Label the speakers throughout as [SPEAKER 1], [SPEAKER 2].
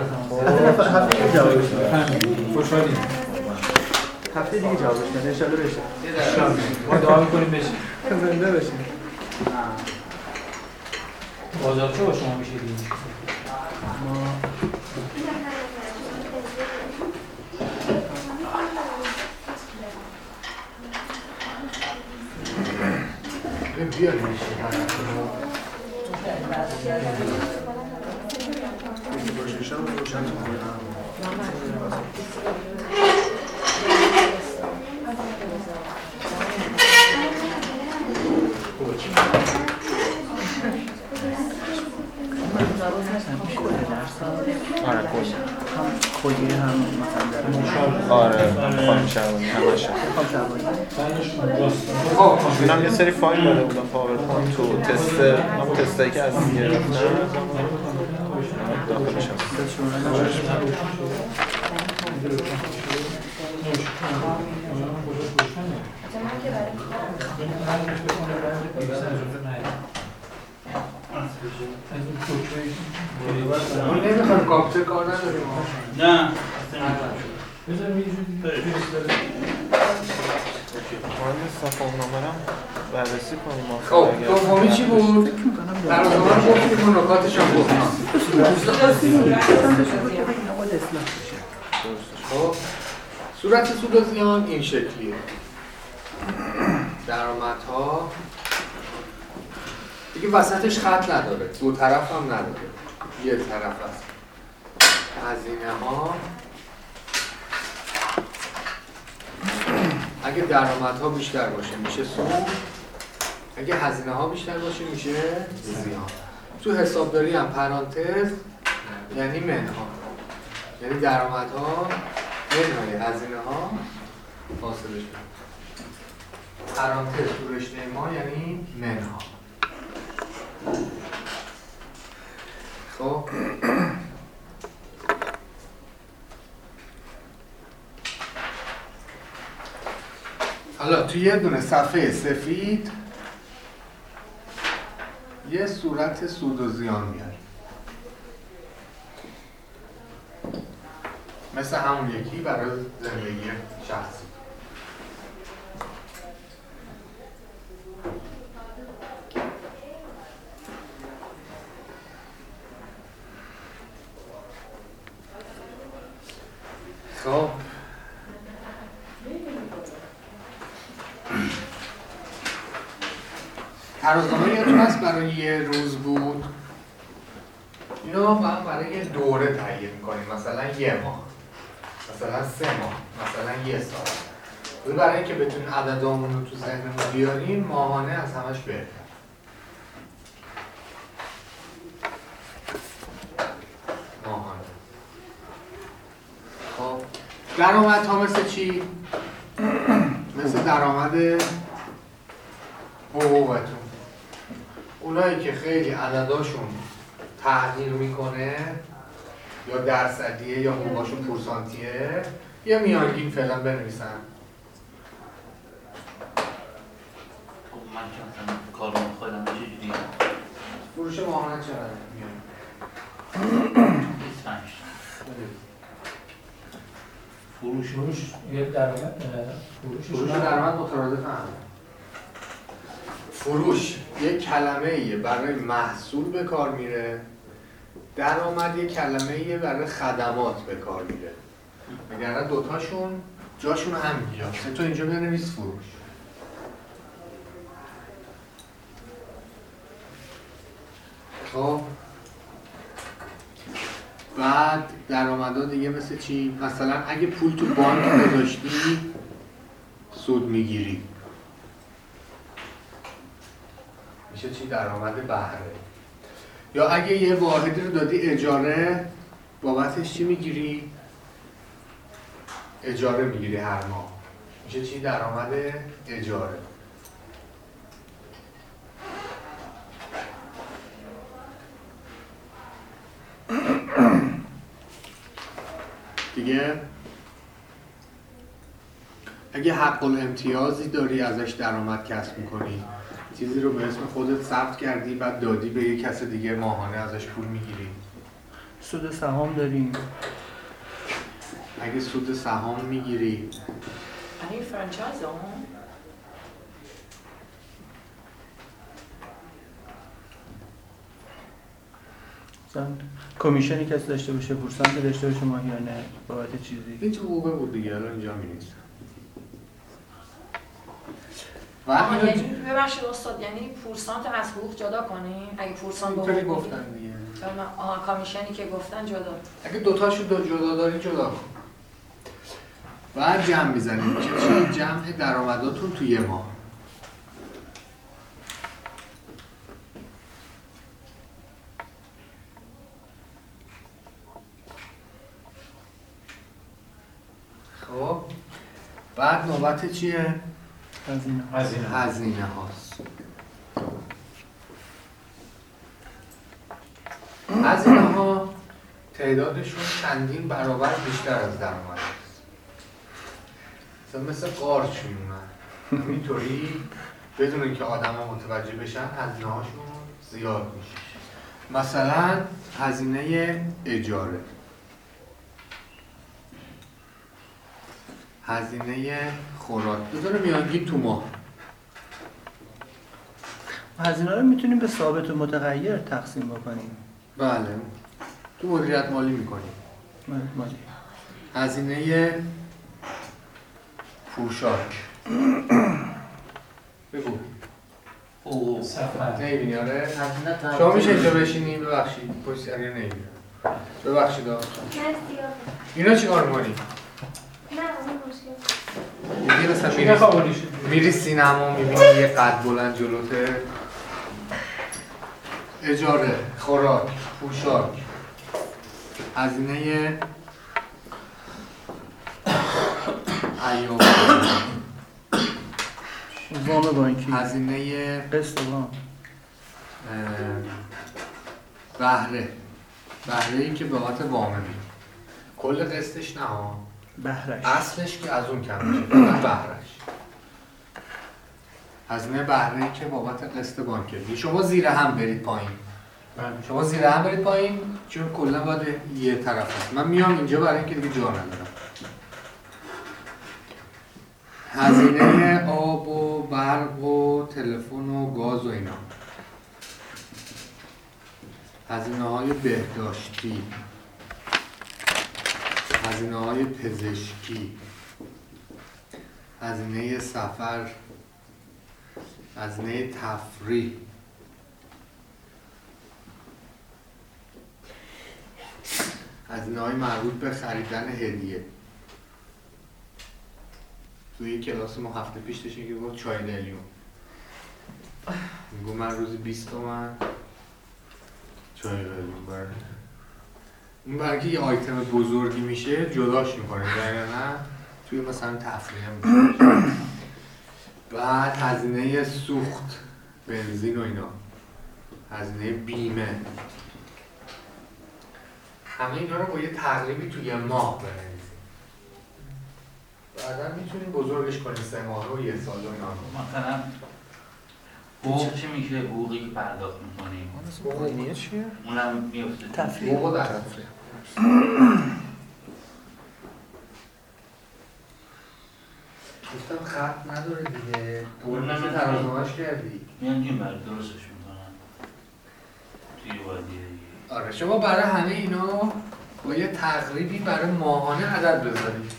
[SPEAKER 1] هفته دیگه جوابش هفته دیگه جوابش میده ان شاء الله بشه
[SPEAKER 2] ما دعا می‌کنیم بشه
[SPEAKER 1] زنده بشین
[SPEAKER 2] بازارچه با شما میشه دیگه
[SPEAKER 1] آره خوش. هم کلی هم مثلا
[SPEAKER 3] آره خانم شعبانی همش
[SPEAKER 1] خب شبانی
[SPEAKER 3] اونم یه سری فایل داده بودم پاورپوینت تو تست تستایی که از این گرفتن. داخلش هست
[SPEAKER 4] نمی‌خواد کاپچه کار نداریم
[SPEAKER 5] نه
[SPEAKER 3] ما صفحه نامه رو بررسی کنیم
[SPEAKER 4] خب دومی چی بود؟ در رو گفتیم و نکاتش هم گفتیم. خب صورت سود و زیان این شکلیه. درآمدها. دیگه وسطش خط نداره. دو طرف هم نداره. یه طرف هست هزینه ها اگه درآمدها بیشتر باشه میشه سود. اگه هزینه ها بیشتر باشه میشه زیان تو حسابداری هم پرانتز یعنی منها. یعنی درآمدها منهای هزینه ها فاصله شد پرانتز تو رشته ما یعنی منها. خب. حالا تو یه دونه صفحه سفید یه صورت سود و زیان میاد. مثل همون یکی برای زندگی شخصی. خب ترازنامه یادتون هست برای یه روز بود. اینو بعد برای یه دوره تهیه می‌کنیم. مثلا یه ماه. مثلا سه ماه. مثلا یه سال. ولی برای اینکه بتونیم عددامون رو تو ذهنمون بیاریم ماهانه از همش بهتر ماهانه. خب. درآمد ها مثل چی؟ مثل درآمد حقوقتون. اونایی که خیلی عدداشون تغییر می‌کنه یا درصدیه یا حقوقاشون پورسانتیه یه میانگین فعلا بنویسن.
[SPEAKER 5] خب من که مثلا کارو خودم چجوری
[SPEAKER 4] فروش ماهانه چقدر میاد
[SPEAKER 5] 25
[SPEAKER 2] فروش؟ فروش یه درآمد
[SPEAKER 4] فروش. درآمد مترادف هم فروش یک کلمه ایه برای محصول به کار میره. درآمد یک کلمه ایه برای خدمات به کار میره. وگرنه دوتاشون جاشون هم تو اینجا بنویس فروش. خب. بعد درآمدها دیگه مثل چی؟ مثلا اگه پول تو بانک گذاشتی سود می‌گیری. میشه چی درآمد بهره. یا اگه یه واحدی رو دادی اجاره بابتش چی می‌گیری؟ اجاره می‌گیری هر ماه. میشه چی درآمد اجاره؟ دیگه؟ اگه حق الامتیازی داری ازش درآمد کسب می‌کنی. چیزی رو به اسم خودت ثبت کردی بعد دادی به یه کس دیگه ماهانه ازش پول می‌گیری.
[SPEAKER 1] سود سهام داریم.
[SPEAKER 4] اگه سود سهام می‌گیری.
[SPEAKER 6] این فرانچایز هم
[SPEAKER 1] مثلا کمیشنی کسی داشته باشه پورسانت داشته باشه ماهیانه بابت چیزی.
[SPEAKER 4] این تو حقوقه بود دیگه الان اینجا می نیست. و
[SPEAKER 6] یعنی ببخشید استاد یعنی پورسانت از حقوق جدا کنیم اگه پورسانت به حقوق
[SPEAKER 4] گفتن دیگه.
[SPEAKER 6] آها کامیشنی که گفتن جدا.
[SPEAKER 4] اگه دوتاشو دو جدا داری جدا کن. بعد جمع می‌زنیم که چی جمع درآمداتون توی یه ماه؟ خب بعد نوبت چیه؟
[SPEAKER 1] هزینه
[SPEAKER 2] هزینه.
[SPEAKER 4] هاست. هزینه ها تعدادشون چندین برابر بیشتر از درآمد است مثلا مثل قارچ میمونن همینطوری بدون اینکه آدم ها متوجه بشن هزینه هاشون زیاد میشه. مثلا هزینه اجاره. هزینه خوراک. بذاره میانگین تو ماه
[SPEAKER 1] هزینه رو می‌تونیم به ثابت و متغیر تقسیم بکنیم.
[SPEAKER 4] بله. تو مدیریت مالی می‌کنیم.
[SPEAKER 1] مال- مالی.
[SPEAKER 4] هزینه پوشاک. بگو.
[SPEAKER 5] او
[SPEAKER 2] سفر.
[SPEAKER 4] نمی‌بینی آره. شما میشه اینجا بشینیم ببخشید. پشت سر نمی‌بینم ببخشید آقا. اینا چی کار می‌کنی؟ میگی مثلا
[SPEAKER 2] چی
[SPEAKER 4] میری, سینما می‌بینی یه قد بلند جلوته. اجاره خوراک پوشاک. هزینه ایام.
[SPEAKER 1] وام بانکی.
[SPEAKER 4] هزینه
[SPEAKER 1] قسط وام.
[SPEAKER 4] بهره. بهره ای که بابت وامه. میده کل قسطش نه ها.
[SPEAKER 1] بهرش.
[SPEAKER 4] اصلش که از اون کم میشه بهرش. هزینه بهره که بابت قسط بانکه شما زیر هم برید پایین.
[SPEAKER 2] بله.
[SPEAKER 4] شما زیر هم برید پایین چون کلا باید یه طرف هست. من میام اینجا برای اینکه دیگه جا ندارم. هزینه آب و برق و تلفن و گاز و اینا. هزینه های بهداشتی. هزینه های پزشکی هزینه سفر هزینه تفریح. هزینه های مربوط به خریدن هدیه. توی کلاس ما هفته پیش داشتیم که گفت چای دلیون. میگو من روزی 20 تومن. چای دلیون بره اون برای یه آیتم بزرگی میشه جداش می‌کنه نه توی مثلا میشه. بعد هزینه سوخت بنزین و اینا هزینه بیمه همه اینا رو با یه تقریبی توی ماه بنویسیم بعدا می‌تونیم بزرگش کنیم سه ماه و یه سال و اینا رو.
[SPEAKER 5] مثلا حقوق چی میشه؟ حقوقی که پرداخت می‌کنیم.
[SPEAKER 3] مقدمه چیه؟
[SPEAKER 5] اونم میفته
[SPEAKER 1] تفریح.
[SPEAKER 4] حقوق در گفتم خط نداره دیگه. قول نمی ترازمش کردی.
[SPEAKER 5] میانگین بر درستش می‌کنن. توی وادی دیگه.
[SPEAKER 4] آره شما برای همه اینا با یه تقریبی برای ماهانه عدد بذارید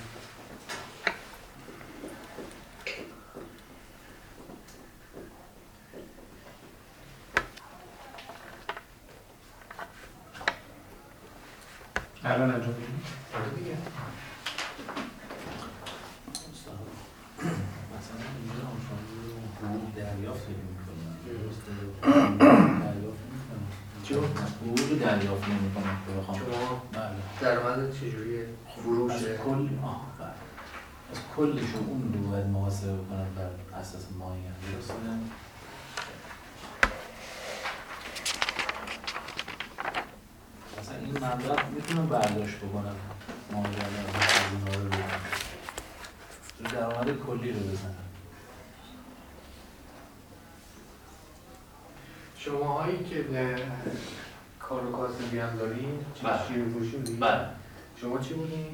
[SPEAKER 2] الان انجام میدیم
[SPEAKER 4] آره دیگه
[SPEAKER 7] مثلا اینجا هم شما حقوق دریافت می‌کنن درسته دریافت می‌کنن
[SPEAKER 4] چی؟
[SPEAKER 7] حقوق دریافت نمی‌کنن که بخوام
[SPEAKER 4] شما
[SPEAKER 7] بله
[SPEAKER 4] درآمد چجوریه؟ فروشه
[SPEAKER 7] از کل آه بله از کلش رو اون رو باید محاسبه کنم بر اساس ماهی درسته مثلا این مبلغ می‌تونم برداشت بکنم ماهی رو بکنم درآمد کلی رو بزنم
[SPEAKER 4] شما هایی که کار و کاسبی هم دارین چی
[SPEAKER 5] بله.
[SPEAKER 4] فروشی بودین؟
[SPEAKER 5] بله
[SPEAKER 4] شما چی بودین؟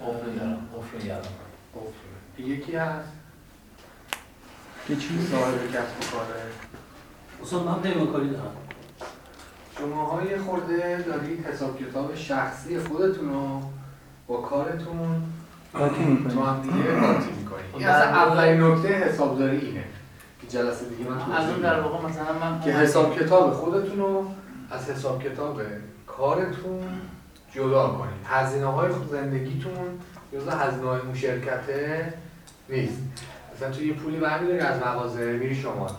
[SPEAKER 2] قفل گرم قفل گرم
[SPEAKER 4] قفل. یکی هست
[SPEAKER 1] که چی؟
[SPEAKER 4] صاحب کسب و کاره
[SPEAKER 2] اصلا من پیمانکاری دارم
[SPEAKER 4] شماها یه خورده دارید حساب کتاب شخصی خودتون رو با کارتون تو هم دیگه قاطی می‌کنید
[SPEAKER 5] خب
[SPEAKER 4] این اصلا اولین نکته حسابداری اینه جلسه دیگه من
[SPEAKER 5] از اون در. واقع مثلا من
[SPEAKER 4] که حساب کتاب خودتون رو از حساب کتاب کارتون جدا کنید. هزینه های زندگیتون جزء هزینه های اون شرکته نیست. مثلا تو یه پولی برمیداری از مغازه میری شما
[SPEAKER 5] خب.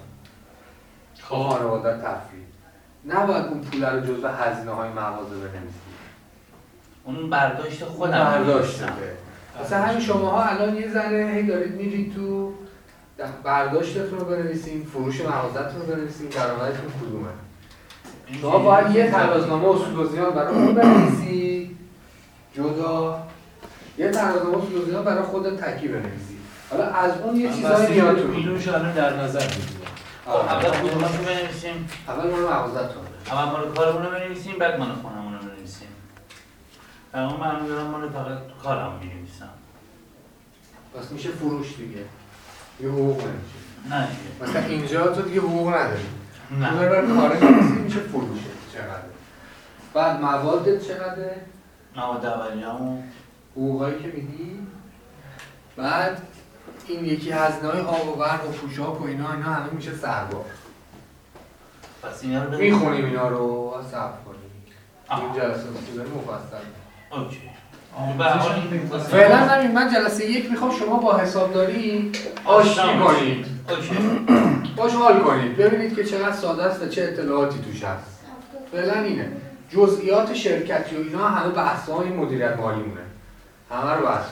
[SPEAKER 4] خانواده تفریح. نباید اون پول رو جزء هزینه های مغازه بنویسید
[SPEAKER 5] اون برداشت خودم
[SPEAKER 4] برداشت مثلا همین شماها الان یه ذره هی دارید میرید تو برداشتتون رو بنویسین فروش مغازتون رو بنویسین درآمدتون کدومه؟ شما باید یه ترازنامه اصول و زیان برای اون بنویسی. جدا. یه ترازنامه اصول و زیان برای خودت تکی بنویسی. حالا از اون یه چیزایی میاد تو
[SPEAKER 7] میلیونش الان در نظر بگیرم.
[SPEAKER 5] خب اول کدوماشو بنویسیم.
[SPEAKER 4] اول مال مغازتون.
[SPEAKER 5] اول مال کارمون رو بنویسیم بعد مال خونمون رو بنویسیم. واقع من دارم مال فقط کارم می‌نویسم.
[SPEAKER 4] پس میشه فروش دیگه. یه حقوق بنویسی
[SPEAKER 5] نه.
[SPEAKER 4] مثلا اینجا تو دیگه حقوق نداری.
[SPEAKER 5] نه.
[SPEAKER 4] اون بر کار میشه فروشه چقدر بعد موادت چقدره؟
[SPEAKER 5] مواد اولیه‌مون.
[SPEAKER 4] حقوقایی که میدی؟ بعد این یکی هزینه های آب و برق و پوشاک و اینا اینا همه میشه سربار
[SPEAKER 5] پس اینا رو
[SPEAKER 4] می‌خونیم اینا رو و ثبت کنیم.
[SPEAKER 5] آه.
[SPEAKER 4] این جلسه اصولی مفصل.
[SPEAKER 5] اوکی.
[SPEAKER 4] فعلا همین من جلسه یک می‌خوام شما با حسابداری آشتی
[SPEAKER 5] آشنا
[SPEAKER 4] کنید باش حال کنید. ببینید که چقدر ساده است و چه اطلاعاتی توش هست. فعلا اینه. جزئیات شرکتی و اینا همه بحث های مدیریت مالی مونه. همه رو بحث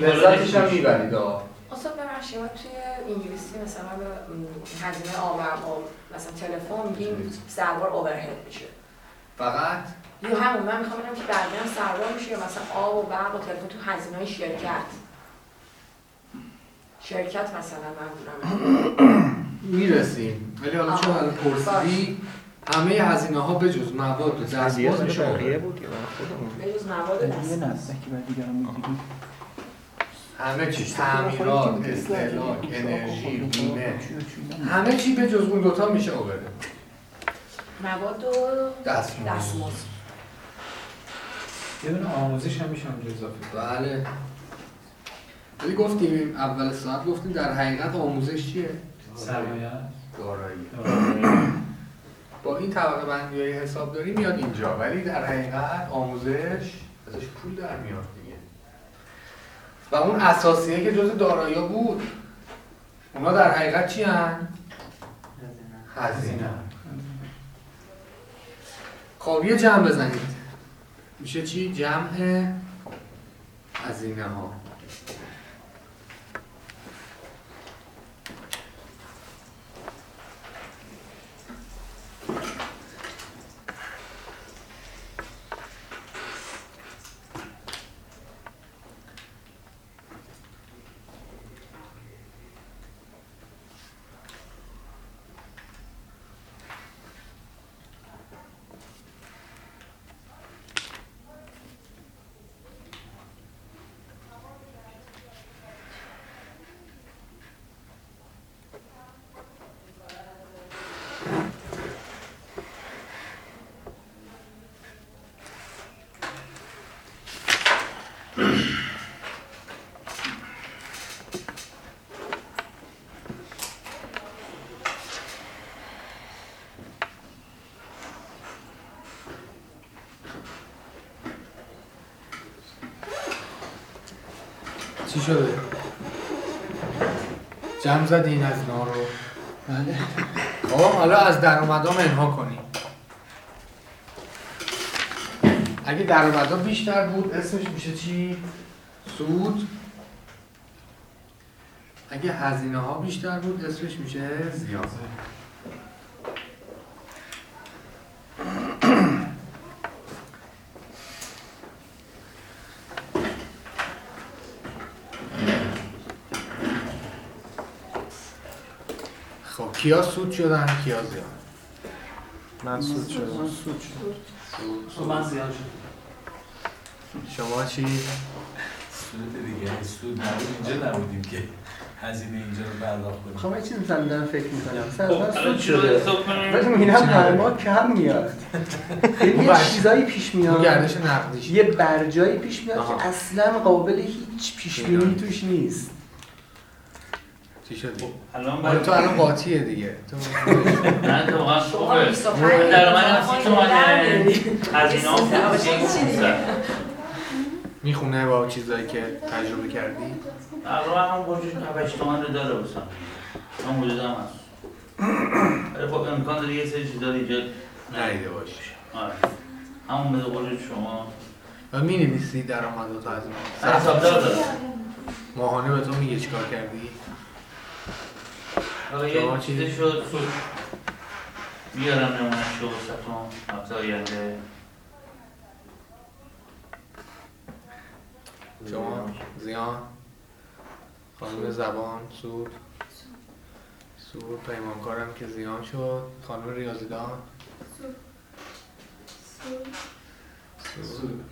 [SPEAKER 4] لذتش هم می‌برید آه.
[SPEAKER 6] آسان ببخشید ما توی انگلیسی مثلا هزینه و آب مثلا تلفن میگیم سربار اوورهد میشه.
[SPEAKER 4] فقط
[SPEAKER 6] یا همون من می‌خوام ببینم که هم سربار میشه یا مثلا آب و برق و تلفن تو هزینه های شرکت. شرکت مثلا منظورم
[SPEAKER 4] می‌رسیم. ولی حالا چون الان پرسیدی همه هزینه ها به جز مواد و دستمزد میشه
[SPEAKER 3] بقیه. بود یا برای خودمون؟
[SPEAKER 6] به جز مواد
[SPEAKER 1] می‌گیری
[SPEAKER 4] همه چیز تعمیرات استهلاک انرژی بیمه. همه چی به جز اون دوتا میشه اوورده
[SPEAKER 6] مواد و
[SPEAKER 4] دستمزد.
[SPEAKER 7] یه دونه آموزش هم میشه اونجا اضافه
[SPEAKER 4] بله. ولی گفتیم اول ساعت گفتیم در حقیقت آموزش چیه؟
[SPEAKER 7] سرمایه.
[SPEAKER 4] دارایی. با این طبقه بندی های حساب داری میاد اینجا. ولی در حقیقت آموزش ازش پول در میاد دیگه. و اون اساسیه که جز دارایی بود اونا در حقیقت چی هن؟ هزینه خب یه جمع بزنید. میشه چی؟ جمع هزینه ها چی شده؟ جمع زدی این از اینا رو؟
[SPEAKER 1] بله.
[SPEAKER 4] خب حالا از درآمدها منها کنیم. اگه درآمدها بیشتر بود اسمش میشه چی؟ سود. اگه هزینه ها بیشتر بود اسمش میشه زیان خب کیا سود شدن کیا زیان
[SPEAKER 3] من سود شدم.
[SPEAKER 1] من سود شد
[SPEAKER 2] تو من زیاد شد
[SPEAKER 4] شما چی؟
[SPEAKER 7] سود دیگه سود نبود. اینجا نبودیم که هزینه اینجا رو پرداخت کنیم.
[SPEAKER 1] خب من چیزی مثلا دارم فکر می‌کنم.
[SPEAKER 5] خب الان
[SPEAKER 1] سود شده. ولی می‌بینم برای ما کم میاد. خیلی یه. چیزایی پیش میاد.
[SPEAKER 4] گردش نقدیش.
[SPEAKER 1] یه برجایی پیش میاد. که اصلا قابل هیچ پیش بینی توش نیست.
[SPEAKER 4] چی شدی؟
[SPEAKER 5] الان
[SPEAKER 4] مال
[SPEAKER 5] باید
[SPEAKER 4] تو الان قاطیه دیگه. تو
[SPEAKER 5] نه تو واقعا خوبه.
[SPEAKER 6] 25
[SPEAKER 5] درآمد سی تومنه
[SPEAKER 6] تومنه
[SPEAKER 5] هزینه هم
[SPEAKER 6] سیستم
[SPEAKER 5] سی
[SPEAKER 6] چی دیگه؟
[SPEAKER 4] می‌خونه با چیزایی که تجربه کردی؟
[SPEAKER 5] تقریبا هم برجش 8 تومن رو داره بسن هم وجود هم هست. ولی خب امکان داره یه سری چیزا اینجا
[SPEAKER 4] ندیده باشی.
[SPEAKER 5] آره. همون به قول شما.
[SPEAKER 4] و می نویسی درآمدات از
[SPEAKER 5] حسابدار داره.
[SPEAKER 4] ماهانه به تو میگه چیکار کردی؟ شما؟
[SPEAKER 5] چیزی شد سود بیارم نمونش رو وسطون هفته آینده
[SPEAKER 4] شما زیان. خانم زبان سود. سود پیمانکارم که زیان شد. خانم ریاضیدان. سود.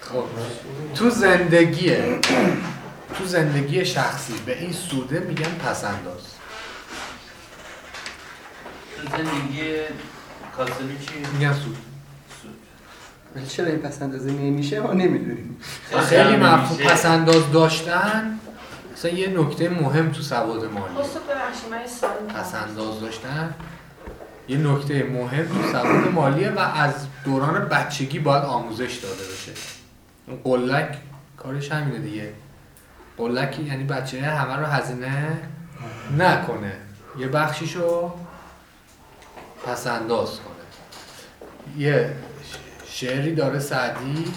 [SPEAKER 4] خب تو زندگی تو زندگی شخصی به این سوده میگن پسنداز.
[SPEAKER 5] تو زندگی کاسبی چی؟
[SPEAKER 4] میگن سود.
[SPEAKER 5] سود.
[SPEAKER 1] ولی چرا این پس اندازه نمیشه ما نمی‌دونیم.
[SPEAKER 4] خیلی مفهوم. پسنداز داشتن. مثلا یه نکته مهم تو سواد مالی.
[SPEAKER 6] دارم.
[SPEAKER 4] پسنداز داشتن یه نکته مهم تو سواد مالیه و از دوران بچگی باید آموزش داده بشه. اون قلک کارش همینه دیگه. قلک یعنی بچه همه رو هزینه نکنه. یه بخشیشو پسنداز کنه. یه شعری داره سعدی.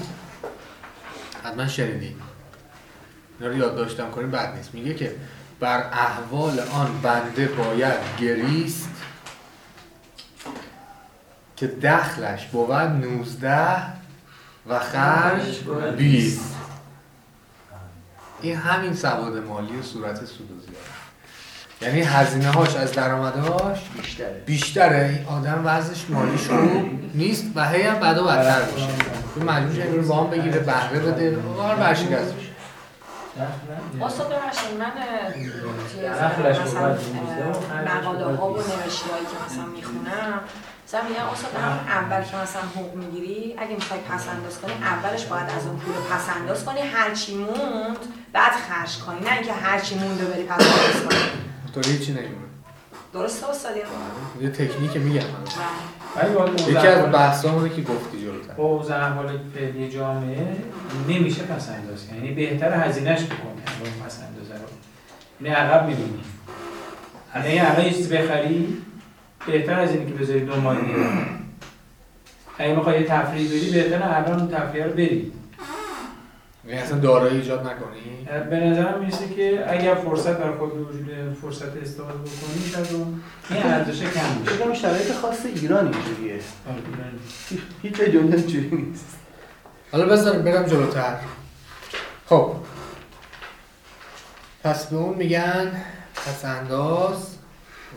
[SPEAKER 4] حتما شنیدی. اینا رو یادداشتم کنیم بد نیست. میگه که بر احوال آن بنده باید گریست که دخلش بود نوزده و خرج بیست. این همین سواد مالی و صورت سود و زیان یعنی هزینه هاش از درآمدهاش
[SPEAKER 1] بیشتره.
[SPEAKER 4] بیشتره. این آدم وضعش مالیش خوب نیست و هی هم بعدا بدتر میشه تو مجبور رو وام بگیره بهره بده کار برشکست میشه
[SPEAKER 6] استاد ببخشید من مثلا مقاله ها و
[SPEAKER 2] بیست.
[SPEAKER 6] نوشته هایی که مثلا می‌خونم مثلا میگن استاد همون اول که مثلا حقوق می‌گیری اگه می‌خوای پس انداز کنی اولش باید از اون پول پس انداز کنی هرچی موند بعد خرج کنی نه اینکه هرچی موند رو بری پس انداز کنی
[SPEAKER 4] تو هیچی نمیمونه
[SPEAKER 6] درسته استاد؟
[SPEAKER 4] یه تکنیک میگم
[SPEAKER 6] بله.
[SPEAKER 4] یکی از بحثامونه که گفتی جلوتر.
[SPEAKER 2] با اوضاع احوال فعلی جامعه نمیشه پس انداز کنی یعنی بهتر هزینهش بکنی اون پس اندازه رو. یعنی عقب می‌بینی. یعنی الان یه چیز بخری بهتر از اینی که بذاری دو ماه دیگه اگه می‌خوای یه تفریح بری بهتر الان اون تفریح رو بری.
[SPEAKER 4] یعنی اصلا دارایی ایجاد نکنی؟
[SPEAKER 2] به نظرم می‌رسه که اگر فرصت برای خود به وجود فرصت استفاده بکنی شاید اون این ارزش کم میشه.
[SPEAKER 1] کنم شرایط خاص ایران اینجوریه.
[SPEAKER 2] آره،.
[SPEAKER 1] هیچ جای دنیا اینجوری نیست.
[SPEAKER 4] حالا بذاریم برم جلوتر. خب. پس به اون میگن پس انداز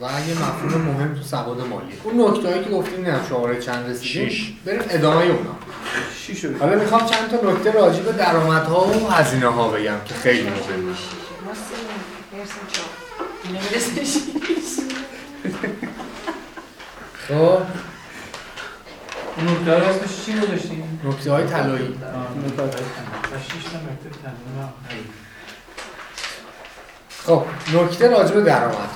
[SPEAKER 4] و یه مفهوم مهم تو سواد مالی. اون نکته هایی که گفتیم نمی‌دونم شماره چند رسیدیم.
[SPEAKER 1] شیش.
[SPEAKER 4] بریم ادامه اونا.
[SPEAKER 1] چی شد
[SPEAKER 4] حالا می‌خوام چند تا نکته راجع به درآمدها و هزینه ها بگم که خیلی مهمه.
[SPEAKER 6] شیش
[SPEAKER 4] خب.
[SPEAKER 2] اون نکته رو اسمش چی گذاشتیم؟
[SPEAKER 4] نکته های
[SPEAKER 2] شیش تنظیم
[SPEAKER 4] خب نکته راجع به درآمد.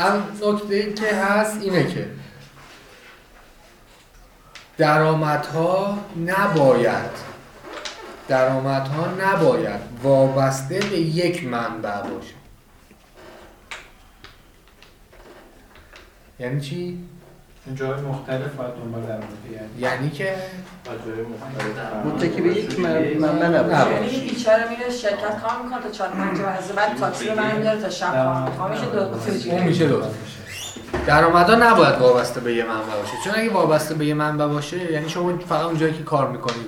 [SPEAKER 4] هم نکته ای که هست اینه که درآمدها نباید درآمدها نباید وابسته به یک منبع باشه یعنی چی؟
[SPEAKER 2] جای مختلف باید دنبال در مورد
[SPEAKER 4] یعنی که؟
[SPEAKER 1] متکی به یک من- منبع نباشه
[SPEAKER 6] یعنی این بیچاره میره شرکت کار می‌کنه تا چهار پنج بعد بعد تاکسی رو برمیداره تا شب کار می‌کنه. میشه دو
[SPEAKER 4] اون میشه دو درآمدا نباید وابسته به یه منبع باشه. چون اگه وابسته به یه منبع باشه یعنی شما فقط اونجایی که کار می‌کنی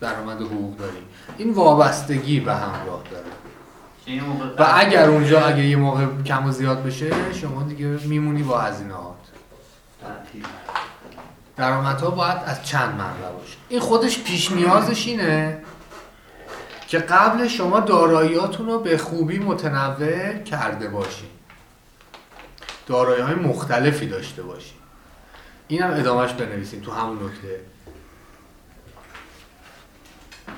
[SPEAKER 4] درآمد حقوق داری. این وابستگی به همراه داره.
[SPEAKER 5] که این موقع
[SPEAKER 4] و اگر اونجا اگه یه موقع کم و زیاد بشه شما دیگه میمونی با هزینه. درآمدها باید از چند منبع باشه. این خودش پیش نیازش اینه که قبل شما داراییاتون رو به خوبی متنوع کرده باشید دارایی های مختلفی داشته باشید این هم ادامهش بنویسیم تو همون نکته.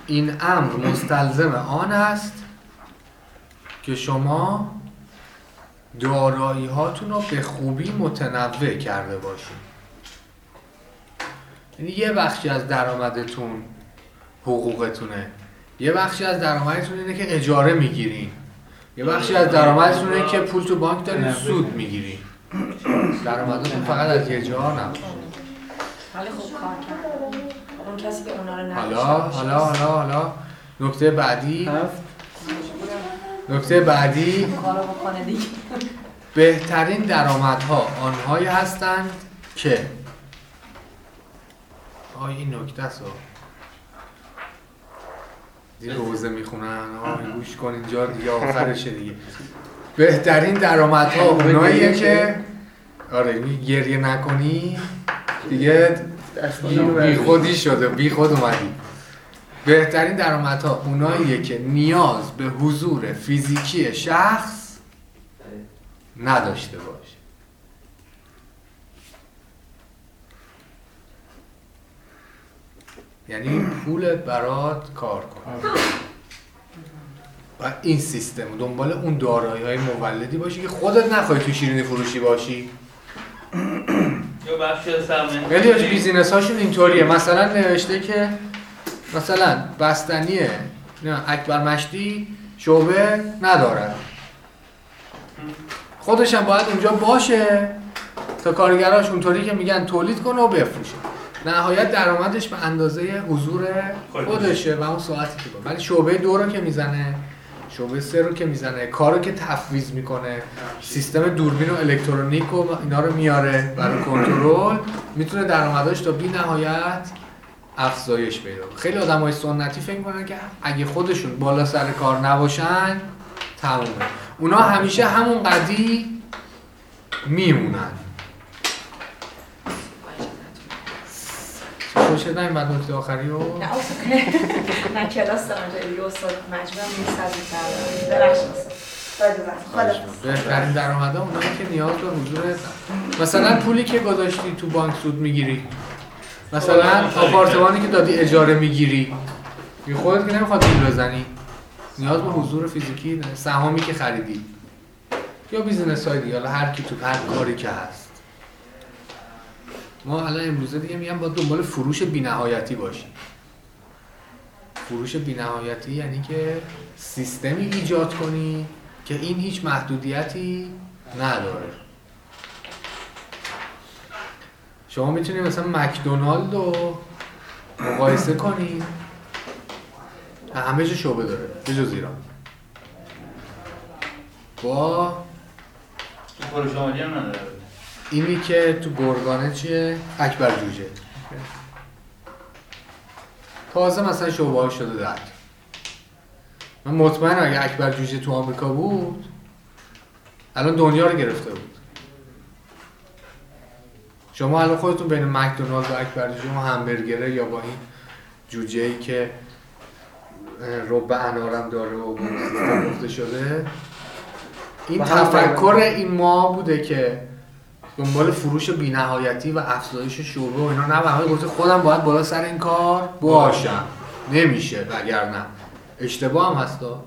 [SPEAKER 4] این امر مستلزم آن است که شما دارایی هاتون رو به خوبی متنوع کرده باشید یعنی یه بخشی از درآمدتون حقوقتونه. یه بخشی از درآمدتون اینه که اجاره می‌گیرین. یه بخشی از درآمدتون اینه که پول تو بانک دارین سود می‌گیرین. درآمدتون فقط از یه جا نباشه.
[SPEAKER 6] ولی خوب کار کرد. اون کسی که اونا رو
[SPEAKER 4] حالا حالا حالا حالا. نکته بعدی.
[SPEAKER 1] هفت.
[SPEAKER 4] نکته بعدی. بهترین درآمدها آنهایی هستند که آه این نکته است. آه. دیگه روزه می‌خونن. آه گوش کن اینجا دیگه آخرشه دیگه. بهترین درآمدها اوناییه که آره می گریه نکنی. دیگه بی خودی شده. بی خود اومدی. بهترین درآمدها اوناییه که نیاز به حضور فیزیکی شخص نداشته باشه. یعنی پولت برات کار کنه. و این سیستم دنبال اون دارایی های مولدی باشی که خودت نخوای تو شیرینی فروشی باشی.
[SPEAKER 5] یا بخشی از
[SPEAKER 4] خیلی از بیزینس هاشون اینطوریه. مثلا نوشته که مثلا بستنی اکبر مشتی شعبه ندارد خودش هم باید اونجا باشه تا کارگراش اونطوری که میگن تولید کنه و بفروشه. نهایت درآمدش به اندازه حضور خودشه. و اون ساعتی که ولی شعبه دو رو که می‌زنه شعبه سه رو که می‌زنه کارو که تفویض می‌کنه سیستم دوربین و الکترونیک و اینا رو میاره برای کنترل می‌تونه درآمدش تا بی نهایت افزایش پیدا. خیلی آدم های سنتی فکر می‌کنن که اگه خودشون بالا سر کار نباشن تمومه. اونا همیشه همون قدی میمونن. خوشت نمیاد نکته آخری رو؟
[SPEAKER 6] نه نه کلاس دارم جایی دیگه استاد مجبورم می‌سازی. خدا
[SPEAKER 4] بهترین درآمدا اونایی که نیاز به حضور. مثلا پولی که گذاشتی تو بانک سود می‌گیری؟ مثلا آپارتمانی که دادی اجاره می‌گیری خودت که نمی‌خواد بیل بزنی. نیاز به حضور فیزیکی داره. سهامی که خریدی. یا بیزینس های دیگه حالا هر کی تو هر کاری که هست. ما الان امروزه دیگه میگم با دنبال فروش بینهایتی باشیم. فروش بینهایتی یعنی که سیستمی ایجاد کنی که این هیچ محدودیتی نداره. شما می‌تونید مثلا مکدونالد رو مقایسه کنید همه جا شعبه داره. به جز ایران. با
[SPEAKER 5] فروش آمدی هم نداره.
[SPEAKER 4] اینی که تو گرگانه چیه؟ اکبر جوجه. تازه مثلا شعبه شده ده من مطمئنم اگه اکبر جوجه تو آمریکا بود الان دنیا رو گرفته بود. شما الان خودتون بین مکدونالد و اکبر و همبرگره یا با این جوجه ای که رب انارم داره و گفته شده این تفکر این ما بوده که دنبال فروش بینهایتی و افزایش شعبه و اینا نه گفته خودم باید بالا سر این کار باشم. نمیشه وگرنه. اشتباه هم هستا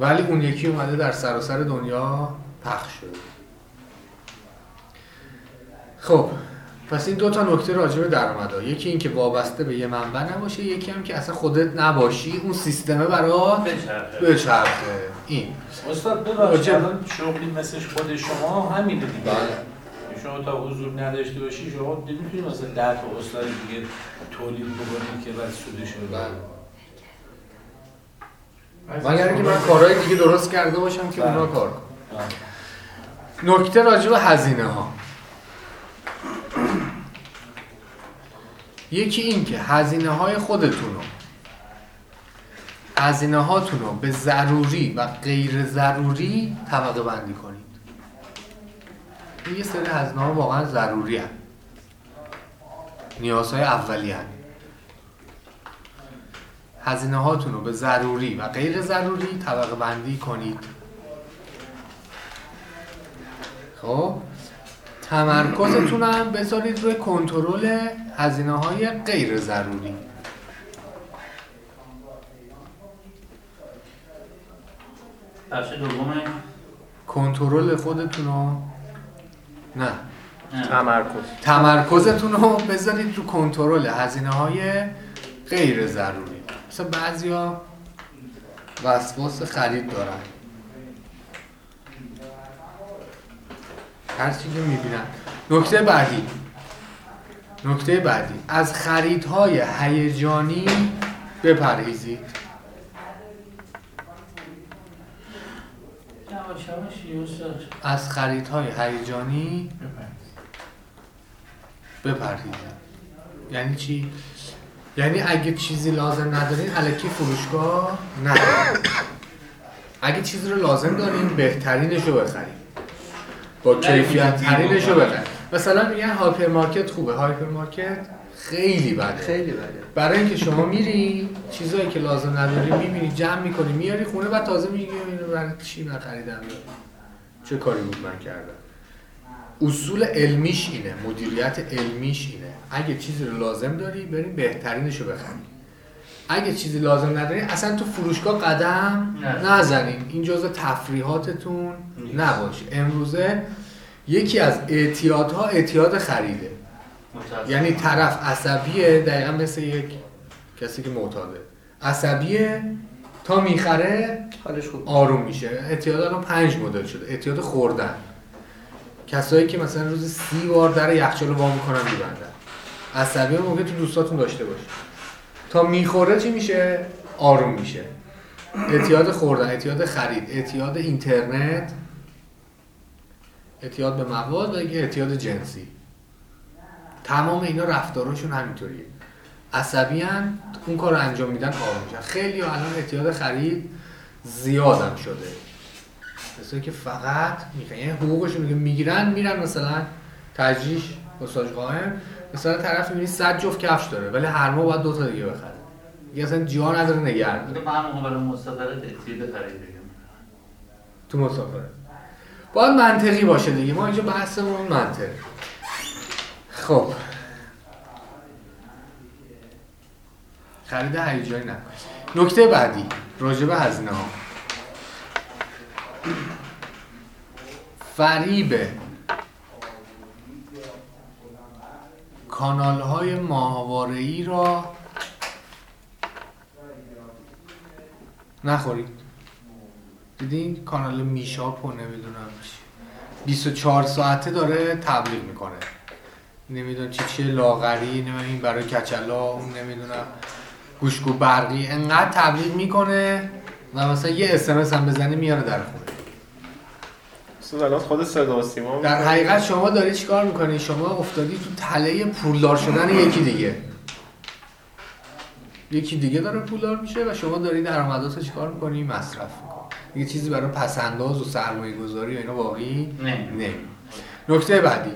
[SPEAKER 4] ولی اون یکی اومده در سراسر دنیا پخش شده. خب پس این دو تا نکته راجع به درآمدها. یکی این که وابسته به یه منبع نباشه یکی هم که اصلا خودت نباشی اون سیستمه برات
[SPEAKER 5] بچرخه.
[SPEAKER 4] بچرخه. این.
[SPEAKER 7] استاد ببخشید
[SPEAKER 4] راجع-
[SPEAKER 7] الان شغلی مثل خود شما همینه دیگه.
[SPEAKER 4] بله.
[SPEAKER 7] شما تا حضور نداشته باشی شما نمی‌تونی مثلا ده تا استاد دیگه تولید بکنید که بعد سودش رو
[SPEAKER 4] بله. مگر اینکه من کارهای دیگه درست کرده باشم که
[SPEAKER 7] بله.
[SPEAKER 4] اونا کار کنم نکته راجع به هزینه ها یکی این که هزینه های خودتون رو هزینه هاتون رو به ضروری و غیر ضروری طبقه بندی کنید. یه سری هزینه ها واقعا ضروری هست نیازهای اولیه هست. هزینه هاتون رو به ضروری و غیر ضروری طبقه بندی کنید. خب؟ تمرکزتون هم بذارید روی کنترل هزینه های غیر ضروری.
[SPEAKER 5] بخش دومه.
[SPEAKER 4] کنترل خودتون رو نه.
[SPEAKER 3] تمرکز.
[SPEAKER 4] تمرکزتون رو بذارید رو کنترل هزینه های غیر ضروری. مثلا بعضیا وسواس خرید دارن. هر چی که می‌بینن. نکته بعدی. نکته بعدی. از خریدهای هیجانی بپرهیزید. از خریدهای هیجانی بپرهیزید یعنی چی؟ یعنی اگه چیزی لازم ندارین الکی فروشگاه ندارین اگه چیزی رو لازم دارین بهترینش رو بخرید با کیفیت ترینش رو بخرید مثلا میگن هایپر مارکت خوبه. هایپر مارکت خیلی بده.
[SPEAKER 1] خیلی بده.
[SPEAKER 4] برای اینکه شما میری چیزایی که لازم نداری می‌بینی جمع می‌کنی میاری خونه بعد تازه میگی اینو برای چی نخریدم؟ چه کاری بود من کردم؟ اصول علمیش اینه مدیریت علمیش اینه. اگه چیزی رو لازم داری بریم بهترینش رو بخریم. اگه چیزی لازم نداری اصلا تو فروشگاه قدم
[SPEAKER 5] نه.
[SPEAKER 4] نزنین این جزء تفریحاتتون نباشه. امروزه یکی از اعتیادها اعتیاد خریده. یعنی طرف عصبیه دقیقا مثل یک کسی که معتاده. عصبیه تا می‌خره
[SPEAKER 1] حالش خوب.
[SPEAKER 4] آروم میشه. اعتیاد الان پنج مدل شده. اعتیاد خوردن. کسایی که مثلا روز سی بار در یخچال رو وا می‌کنن میبندن. عصبی هم ممکن تو دوستاتون داشته باشه. تا می‌خوره چی میشه؟ آروم میشه. اعتیاد خوردن اعتیاد خرید اعتیاد اینترنت. اعتیاد به مواد و یه اعتیاد جنسی. تمام اینا رفتارشون همینطوریه. عصبی هن، اون کار رو انجام میدن آروم میشن خیلی الان اعتیاد خرید زیادم شده. کسایی که فقط می‌خوان یعنی حقوقشون رو می‌گیرن میرن مثلا تجریش ماساژ قائم. مثلا طرف می‌بینی 100 جفت کفش داره ولی هر ماه باید دو تا دیگه بخره. دیگه اصلا جا نداره نگرد
[SPEAKER 5] هم برای مسافرت اعتیاد خرید
[SPEAKER 4] تو مسافره باید منطقی باشه دیگه. ما اینجا بحثمون منطق خب. خرید هیجانی نکن نکته بعدی. راجع به هزینه ها. فریب کانال های ماهواره را نخورید. دیدین کانال میشاپ و نمی‌دونم چی. 24 ساعته داره تبلیغ می‌کنه. نمی‌دونم چی چیه لاغری نمی‌دونم این برای کچلا اون نمی‌دونم. گوشگو برقی انقدر تبلیغ می‌کنه و مثلا یه اسمس هم بزنی میاره در خونه.
[SPEAKER 3] خود صدا سیما
[SPEAKER 4] در حقیقت شما داری چیکار می‌کنی؟ شما افتادی تو تله پولدار شدن یکی دیگه. یکی دیگه داره پولدار میشه و شما داری درآمدات رو چیکار می‌کنی؟ مصرف. دیگه چیزی برای پسنداز و سرمایه گذاری و اینا باقی
[SPEAKER 5] نه.
[SPEAKER 4] نه. نکته بعدی.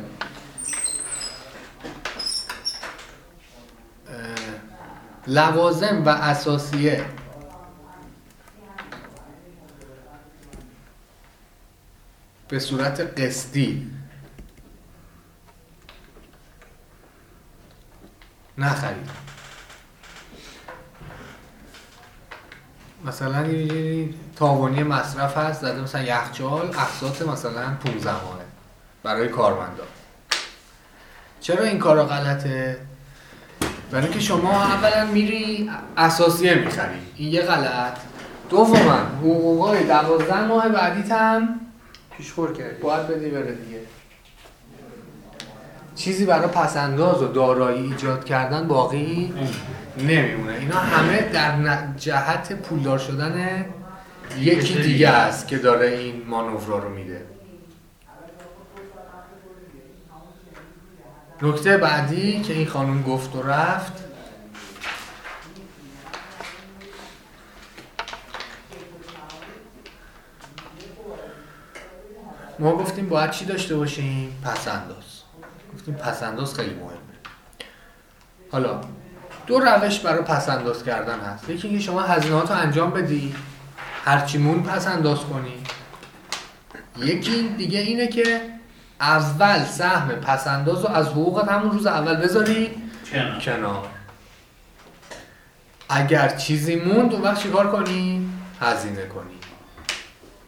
[SPEAKER 4] لوازم و اساسیه. به صورت قسطی. نخرید. مثلا یه- تاوانی مصرف هست زده مثلا یخچال اقساط مثلا 15 ماهه برای کارمندا. چرا این کار غلطه؟ برای اینکه شما اولا میری اساسیه می‌خری. این یه غلط. دوما حقوقای دوازده ماه بعدیت هم
[SPEAKER 1] پیشخور کردی.
[SPEAKER 4] باید بدی بره دیگه. چیزی برای پسنداز و دارایی ایجاد کردن باقی نمیمونه. اینا همه در جهت پولدار شدن یکی دیگه است که داره این مانورا رو میده. نکته بعدی که این خانم گفت و رفت. ما گفتیم باید چی داشته باشیم؟ پسنداز. گفتیم پسنداز خیلی مهمه. حالا دو روش برای پسنداز کردن هست. یکی اینکه شما هزینه‌هات رو انجام بدی هرچی مون پسنداز کنی. یکی دیگه اینه که اول سهم پسنداز رو از حقوقت همون روز اول بذاری
[SPEAKER 5] کنار.
[SPEAKER 4] کنار. اگر چیزی موند اون وقت چیکار کنی؟ هزینه کنی.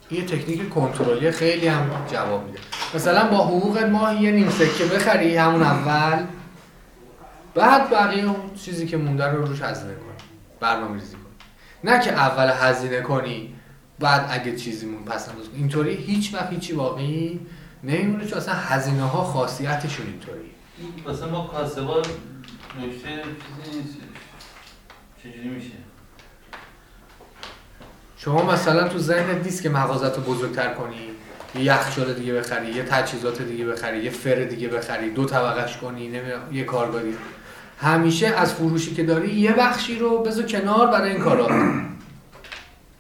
[SPEAKER 4] این یه تکنیک کنترلی خیلی هم جواب میده. مثلا با حقوق ماهی یه نیم سکه بخری همون اول. بعد بقیه اون چیزی که مونده رو روش هزینه کنی برنامه ریزی کنی. نه که اول هزینه کنی بعد اگه چیزی مون پس انداز کنی. اینطوری هیچ وقت هیچی باقی نمیمونه چون اصلا هزینه ها خاصیتشون اینطوری
[SPEAKER 5] واسه ما کاسبا نکته چیزی نیست. چجوری میشه؟
[SPEAKER 4] شما مثلا تو ذهنت نیست که مغازت رو بزرگتر کنی؟ یه یخچال دیگه بخری یه تجهیزات دیگه بخری یه فر دیگه بخری دو طبقش کنی یه کارگاهی. همیشه از فروشی که داری یه بخشی رو بذار کنار برای این کارا.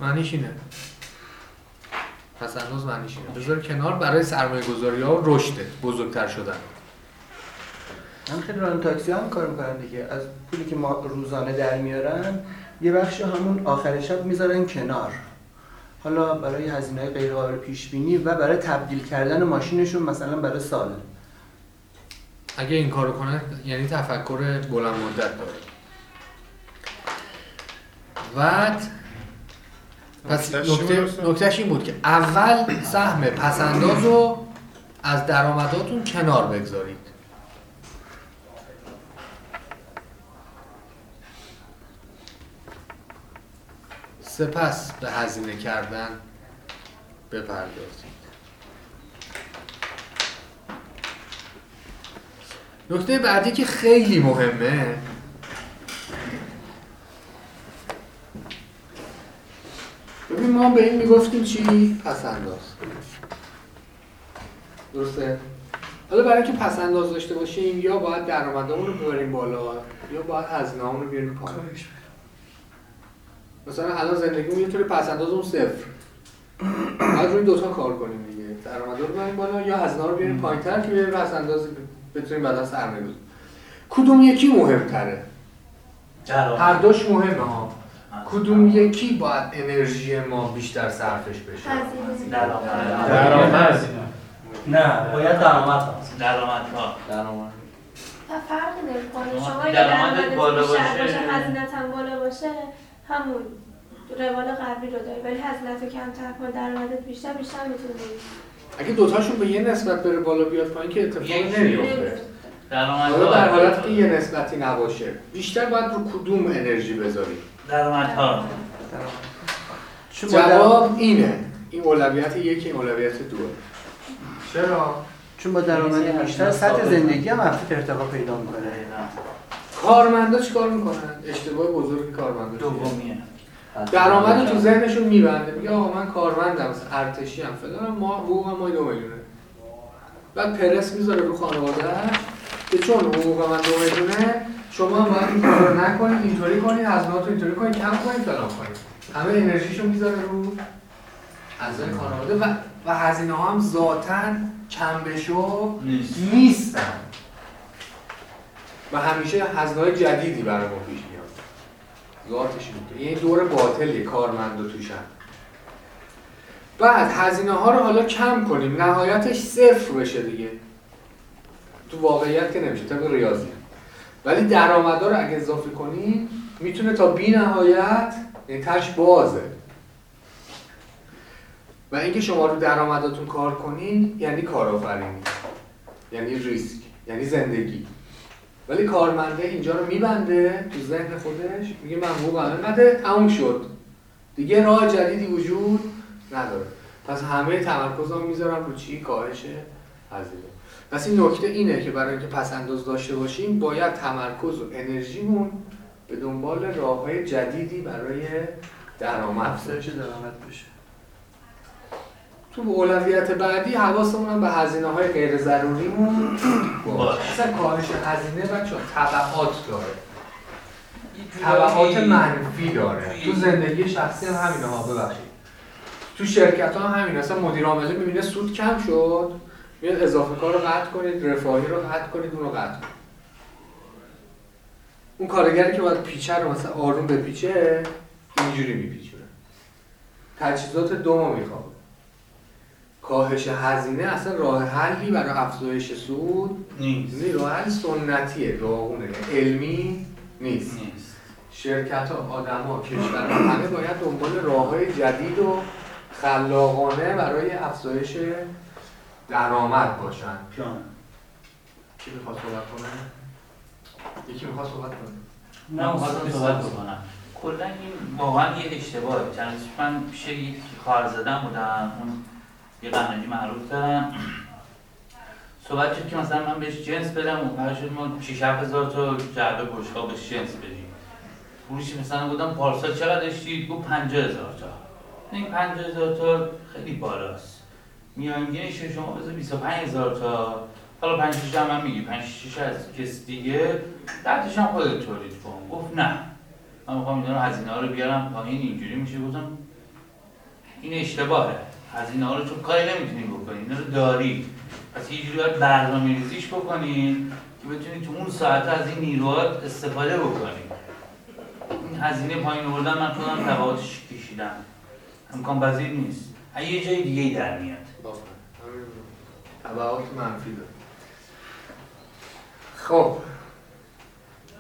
[SPEAKER 4] معنیش اینه. پس انداز معنیش اینه. بذار کنار برای سرمایه گذاری ها و رشدت بزرگتر شدن.
[SPEAKER 1] هم خیلی ران تاکسی هم کار می‌کنن دیگه. از پولی که ما روزانه در میارن یه بخش همون آخر شب می‌ذارن کنار. حالا برای هزینه های غیر قابل پیش بینی و برای تبدیل کردن ماشینشون مثلا برای سال.
[SPEAKER 4] اگه این کارو کنه یعنی تفکر بلند مدت داره. بعد پس؟
[SPEAKER 3] نکتهش
[SPEAKER 4] این بود که اول سهم پسنداز رو از درآمداتون کنار بگذارید. سپس به هزینه کردن بپردازید نکته بعدی که خیلی مهمه ببین ما به این می‌گفتیم چی؟ پسنداز درسته؟ حالا برای اینکه پسنداز داشته باشیم یا باید درآمدمون رو ببریم بالا یا باید هزینه‌هامون رو بیاریم پایین مثلا الان زندگیمون یه طوری پسندازمون صفر. باید روی دوتا کار کنیم دیگه. درآمد رو ببریم بالا یا هزینه رو بیاریم پایین‌تر که بیاریم پسنداز بتونیم بعدا سرمایه گذاری کدوم یکی مهمتره؟ هر دوش مهمه. ها کدوم یکی باید انرژی ما بیشتر صرفش بشه؟
[SPEAKER 5] درآمد.
[SPEAKER 3] درآمد.
[SPEAKER 7] نه باید درآمد هست
[SPEAKER 5] درآمدها
[SPEAKER 1] درآمد.
[SPEAKER 8] و فرق نمی‌کنه.
[SPEAKER 5] شما درآمدت بالا باشه-
[SPEAKER 8] باشه هزینه‌ت هم بالا باشه. همون روال قبلی رو داری. ولی هزینه‌ت رو کمتر کن درآمدت بیشتر بیشتر می‌تونی.
[SPEAKER 4] اگه دوتاشون به یه نسبت بره بالا بیاد پایین که اتفاقی
[SPEAKER 5] یکی.
[SPEAKER 4] نمیفته حالا در حالتی که یه نسبتی نباشه بیشتر باید رو کدوم انرژی بذاری
[SPEAKER 5] درآمدها
[SPEAKER 4] جواب اینه. این اولویت یکی این اولویت دوه چرا؟
[SPEAKER 1] چون با درآمد بیشتر سطح زندگی هم ارتقا پیدا می‌کنه.
[SPEAKER 4] کارمندا چیکار می‌کنن؟ اشتباه بزرگ کارمندا؟
[SPEAKER 5] دومیه.
[SPEAKER 4] درآمد رو تو ذهنشون میبنده. میگه آقا من کارمندم ارتشی هم. فلان ما حقوق ما دو میلیونه. بعد پرس می‌ذاره رو خانواده‌اش. که چون حقوق من دو میلیونه شما هم باید این کار رو نکنید اینطوری کنید هزینه‌هاتون اینطوری کنید کم کنید فلان کنید همه انرژیشو می‌ذاره رو اعضای خانواده و و هزینه ها هم ذاتا کم بشو
[SPEAKER 5] نیست.
[SPEAKER 4] نیستن. و همیشه هزینه های جدیدی برای ما پیش میاد. ذاتش اینه یعنی دور باطلی کارمند توشن. بعد هزینه ها رو حالا کم کنیم. نهایتش صفر بشه دیگه. تو واقعیت که نمیشه طبق ریاضی. ولی درآمدا رو اگه اضافه کنیم می‌تونه تا بی نهایت یعنی تش بازه. و اینکه شما رو درآمداتون کار کنین یعنی کارآفرینی. یعنی ریسک. یعنی زندگی. ولی کارمنده اینجا رو میبنده تو ذهن خودش میگه من حقوق انقدر تموم شد. دیگه راه جدیدی وجود نداره. پس همه تمرکزم می‌ذارم رو چی؟ کاهش هزینه. پس این نکته اینه که برای اینکه پس انداز داشته باشیم باید تمرکز و انرژیمون به دنبال راه های جدیدی برای درآمد
[SPEAKER 1] درآمد بشه
[SPEAKER 4] تو اولویت بعدی حواسمون هم به هزینه های غیر ضروریمون. اصلا کاهش هزینه بچه طبعات داره. طبعات منفی داره. تو زندگی شخصی هم همینا ها ببخشید. تو شرکت ها هم همین اصلا مدیر عامله می‌بینه سود کم شد. میاد اضافه کار رو قطع کنید رفاهی رو قطع کنید اون رو قطع کنید. اون کارگری که باید پیچه رو مثلا آروم بپیچه اینجوری میپیچونه. تجهیزات دومو می‌خواد کاهش هزینه اصلا راه حلی برای افزایش سود
[SPEAKER 5] نیست.
[SPEAKER 4] نیست راه حل سنتیه داغونه. علمی نیست.
[SPEAKER 5] نیست.
[SPEAKER 4] شرکت ها آدم ها کشور ها همه باید دنبال راه های جدید و خلاقانه برای افزایش درآمد باشن.
[SPEAKER 5] جان.
[SPEAKER 4] کی می‌خواد صحبت کنه؟ یکی می‌خواد صحبت کنه؟
[SPEAKER 5] من خواستم صحبت بکنم. کلا این واقعا یه اشتباهه چند من پیش یک کار زدن بودم. اون یه قنادی معروف دارن صحبت شد که مثلا من بهش جنس بدم و قرار شد ما 6 هزار تا جعبه بشقاب بهش جنس بدیم. فروشی مثلا بودم پارسال چقدر داشتید گفت 50 هزار تا. این 50 هزار تا خیلی بالاست. میانگینش شما بذار 25 هزار تا. حالا 5 6 هم من میگی 5 6 از کس دیگه. بعدش هم خودت تولید کن. گفت نه. من می‌خوام اینا رو هزینه ها رو بیارم پایین اینجوری میشه. گفتم این اشتباهه. هزینه ها رو چون کاری نمی‌تونی بکنی اینا رو داری. پس یه جوری باید برنامه ریزیش بکنی که بتونی تو اون ساعت از این نیروهات استفاده بکنی این هزینه پایین آوردن من خودم تبعاتش کشیدم. امکان پذیر نیست. یه جای دیگه در میاد.
[SPEAKER 4] تبعات منفی داره. خب.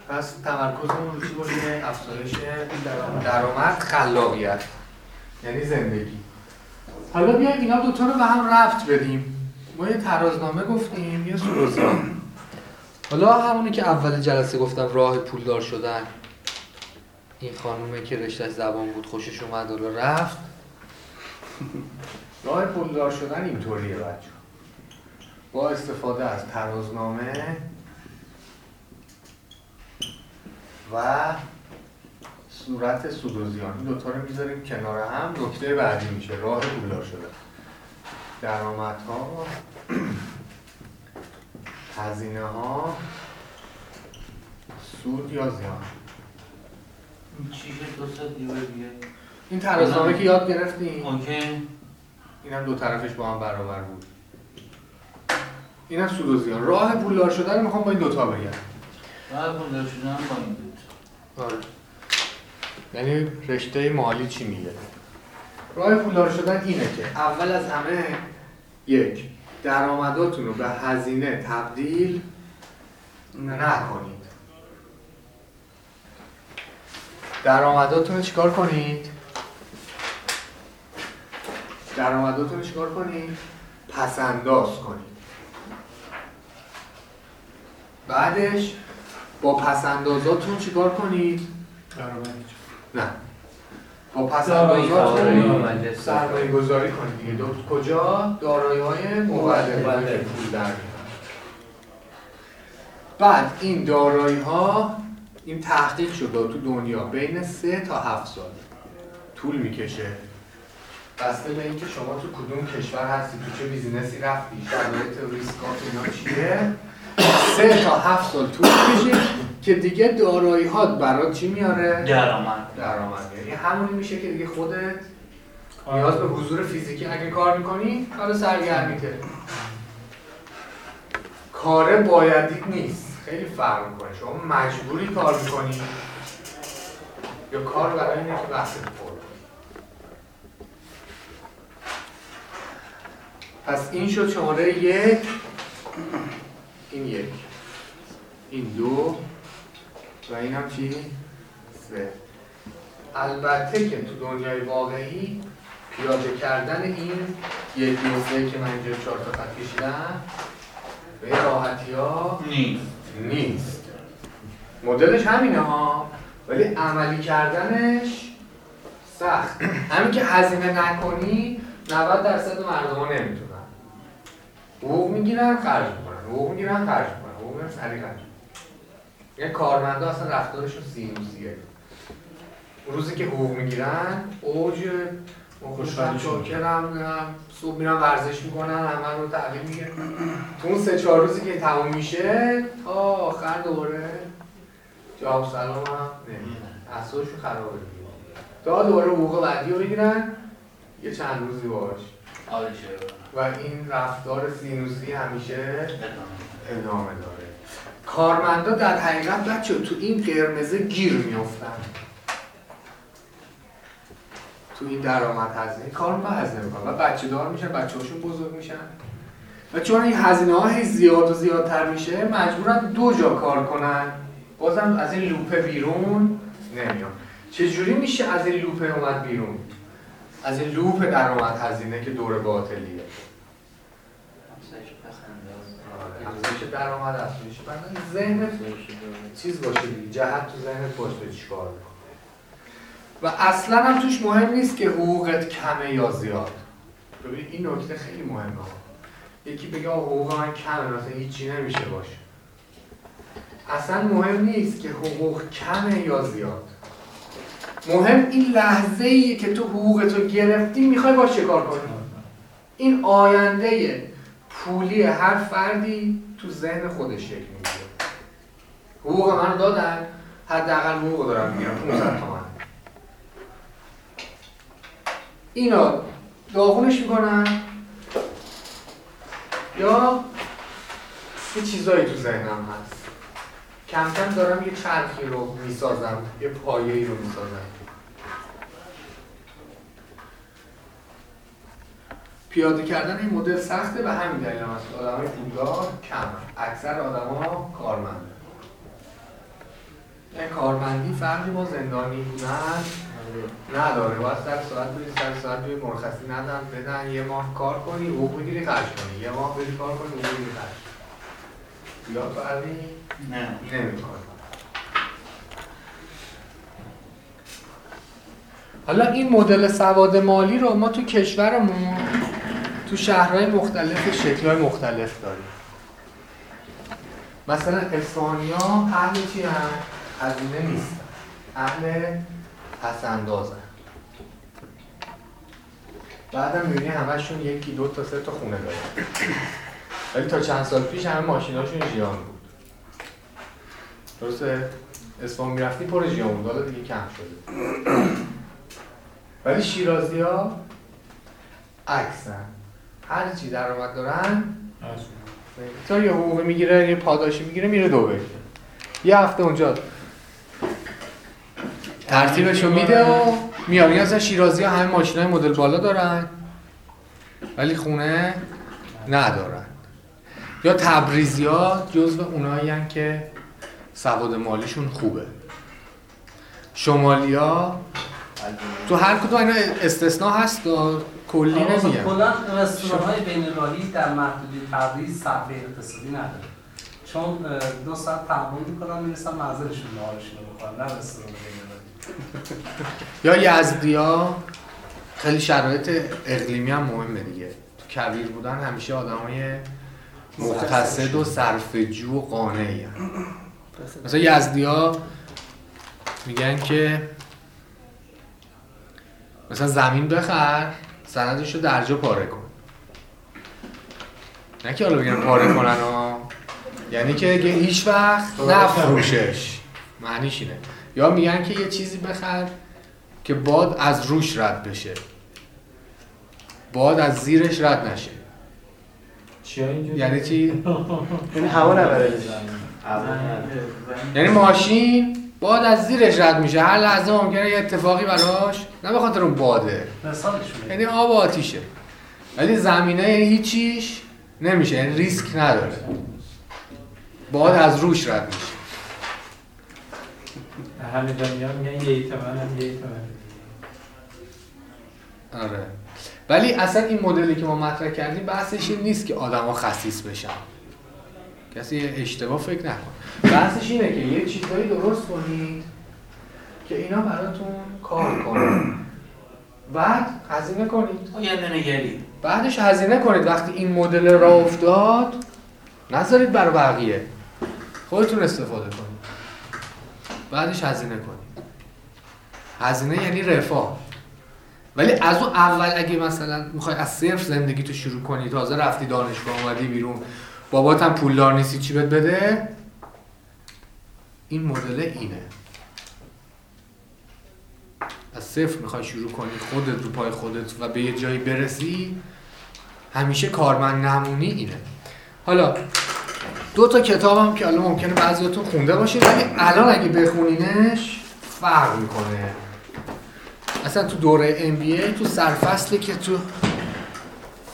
[SPEAKER 4] پس تمرکزمون رو چی؟ افزایش درآمد خلاقیت. یعنی زندگی. حالا بیایم اینا دوتا رو به هم رفت بدیم. ما یه ترازنامه گفتیم یه سلوزیان حالا همونی که اول جلسه گفتم راه پولدار شدن. این خانومه که رشته زبان بود خوشش اومد و رفت. راه پولدار شدن اینطوریه بچه با استفاده از ترازنامه و صورت سود و زیان این دوتا رو می‌ذاریم کنار هم. نکته بعدی میشه. راه پولدار شدن درآمدها هزینه ها سود یا زیان.
[SPEAKER 5] این دو
[SPEAKER 4] ترازنامه که یاد گرفتیم.
[SPEAKER 5] اوکی.
[SPEAKER 4] اینم دو طرفش با هم برابر بود. اینم سود و زیان راه پولدار شدن رو می‌خوام با این دوتا بگم.
[SPEAKER 5] بعد پولدار شدن با این بود
[SPEAKER 4] آره. یعنی رشته مالی چی میگه؟ راه پولدار شدن اینه که اول از همه یک درآمداتون رو به هزینه تبدیل نکنید. درآمداتون رو چیکار کنید؟ درآمداتون رو چیکار کنید؟ پسنداز کنید. بعدش با پسندازاتون چیکار کنید؟ نه. با پسندازاتون سرمایه گذاری کنید دیگه دو کجا؟ دارایی های مولد پول در. بعد این دارایی ها این تحقیق شده تو دنیا بین سه تا هفت سال. طول می‌کشه. بسته به اینکه شما تو کدوم کشور هستی؟ تو چه بیزینسی رفتی؟ شرایط ریسکات اینا چیه؟ سه تا هفت سال طول می‌کشه. که دیگه دارایی ها برات چی میاره؟
[SPEAKER 5] درآمد.
[SPEAKER 4] درآمد. یعنی همونی میشه که دیگه خودت نیاز به حضور فیزیکی اگه کار می‌کنی کار سرگرمیته کار بایدی نیست. خیلی فرق می‌کنه. شما مجبوری کار می‌کنی یا کار برای اینه که بحث پر پس این شد شماره یک. این یک. این دو. و این هم چی؟ سه. البته که تو دنیای واقعی پیاده کردن این یک دو که من اینجا چهار تا خط کشیدم به راحتی ها
[SPEAKER 5] نیست.
[SPEAKER 4] نیست. مدلش همینه ها ولی عملی کردنش سخت. همین که هزینه نکنی 90 درصد مردم ها نمی‌تونن. حقوق می‌گیرن خرج می‌کنن. حقوق می‌گیرن خرج می‌کنن. حقوق می‌گیرن سریع خرج یه کارمندا اصلا رفتارشون سینوسیه روزی که حقوق می‌گیرن اوج خوشحال شاکرم صبح میرن ورزش می‌کنن همه رو تعلیم می‌گیرن تو اون سه چهار روزی که تمام میشه تا آخر دوباره. جواب سلام هم نمیدن. اصابشون خرابه. تا دوباره حقوق بعدی رو بگیرن یه چند روزی باش
[SPEAKER 5] آره
[SPEAKER 4] و این رفتار سینوسی همیشه.
[SPEAKER 5] ادامه
[SPEAKER 4] داره. کارمندا در حقیقت بچه تو این قرمزه گیر میفتن تو این درآمد هزینه کار ما هزینه می‌کنن. و بچه دار میشن بچه هاشون بزرگ میشن. و چون این هزینه ها زیاد و زیادتر میشه مجبورن دو جا کار کنن. بازم از این لوپه بیرون نمیان. چجوری میشه از این لوپه اومد بیرون؟ از این لوپ درآمد هزینه که دور باطلیه. افزایش درآمد افزایش بعد ذهن چیز باشه دیگه جهت تو ذهنت باشه تو چیکار. و اصلا هم توش مهم نیست که حقوقت کمه یا زیاد. ببین این نکته خیلی مهمه. یکی بگه حقوق من کمه مثلا هیچی نمیشه باشه. اصلا مهم نیست که حقوق کمه یا زیاد. مهم این لحظه ایه که تو حقوق تو گرفتی می‌خوای باش چه کار کنی؟ این آینده پولی هر فردی تو ذهن خودش شکل می‌گیره. حقوق من رو دادن حداقل حقوق دارم می‌گیرم 500 تومن. اینا داغونش می‌کنن یا یه چیزایی تو ذهنم هست. کم کم دارم یه چرخی رو می‌سازم یه پایه‌ای رو می‌سازم. پیاده کردن این مدل سخته و همین دلیل هم هست. آدم های پولدار کم. اکثر آدما کارمند یعنی کارمندی فرقی با زندانی بودن نداره. باید سر ساعت بری سر ساعت بری مرخصی ندن بدن یه ماه کار کنی حقوق بگیری خرج کنی. یه ماه بری کار کنی حقوق بگیری خرج کنی. یا فرقی
[SPEAKER 5] نه.
[SPEAKER 4] نمی‌کنه. حالا این مدل سواد مالی رو ما تو کشورمون تو شهرهای مختلف شکلهای مختلف داریم. مثلا اسپانیا اهل چی هم؟ هزینه نیستن اهل پسندازن بعدم می‌بینی همشون یکی دو تا سه تا خونه دارن. ولی تا چند سال پیش همه ماشیناشون ژیان بود. درسته؟ اسفان می‌رفتی پر ژیان بود. حالا دیگه کم شده. ولی شیرازی ها عکسن. هر چی درآمد دارن تا یه حقوقی می‌گیره یه پاداشی می‌گیره میره دو یه هفته اونجا. ترتیبشو میده و میاد اصلا شیرازی ها همه ماشین های مدل بالا دارن ولی خونه ندارن. یا تبریزی ها جزو اونایی که سواد مالیشون خوبه. شمالی ها تو هر کدوم اینا استثناء هست کلی نمیگم.
[SPEAKER 7] کلا رستوران های بین المللی در محدودی تبریز صفحه اقتصادی نداره. چون دو ساعت تحمل می‌کنن می‌رسن منزلشون نهارشون رو بخورن نه رستوران بین المللی
[SPEAKER 4] یا یزدی ها خیلی شرایط اقلیمی هم مهمه دیگه. تو کبیر بودن همیشه آدمای مقتصد و صرفجو و قانعی. مثلا یزدی ها میگن که مثلا زمین بخر سندش رو درجا پاره کن. نه که حالا بگن پاره کنن ها یعنی که هیچ وقت نفروشش. معنیش اینه. یا میگن که یه چیزی بخر که باد از روش رد بشه. باد از زیرش رد نشه؟ یعنی چی؟
[SPEAKER 1] این هوا نبره
[SPEAKER 4] یعنی ماشین باد از زیرش رد میشه. هر لحظه ممکنه یه اتفاقی براش نه به خاطر اون باده. یعنی آب و آتیشه. ولی زمینه یعنی هیچیش نمیشه یعنی ریسک نداره. باد از روش رد میشه.
[SPEAKER 2] همه دنیا میگن یه هم یه
[SPEAKER 4] آره. ولی اصلا این مدلی که ما مطرح کردیم بحثش این نیست که آدما خسیس بشن. کسی اشتباه فکر نکن بحثش اینه که یه چیزایی درست کنید که اینا براتون کار کنه بعد هزینه کنید.
[SPEAKER 5] آینده نگری
[SPEAKER 4] بعدش هزینه کنید. وقتی این مدل را افتاد نذارید برای بقیه. خودتون استفاده کنید. بعدش هزینه کنید. هزینه یعنی رفاه. ولی از اون اول اگه مثلا می‌خوای از صفر زندگی تو شروع کنی تازه رفتی دانشگاه اومدی بیرون. بابات هم پولدار نیستی چی بهت بده؟ این مدل اینه. از صفر می‌خوای شروع کنی خودت رو پای خودت و به یه جایی برسی همیشه کارمند نمونی اینه. حالا دو تا کتابم که الان ممکنه بعضیاتون خونده باشید ولی الان اگه بخونینش فرق می‌کنه. اصلا تو دوره ام بی ای تو سرفصلی که تو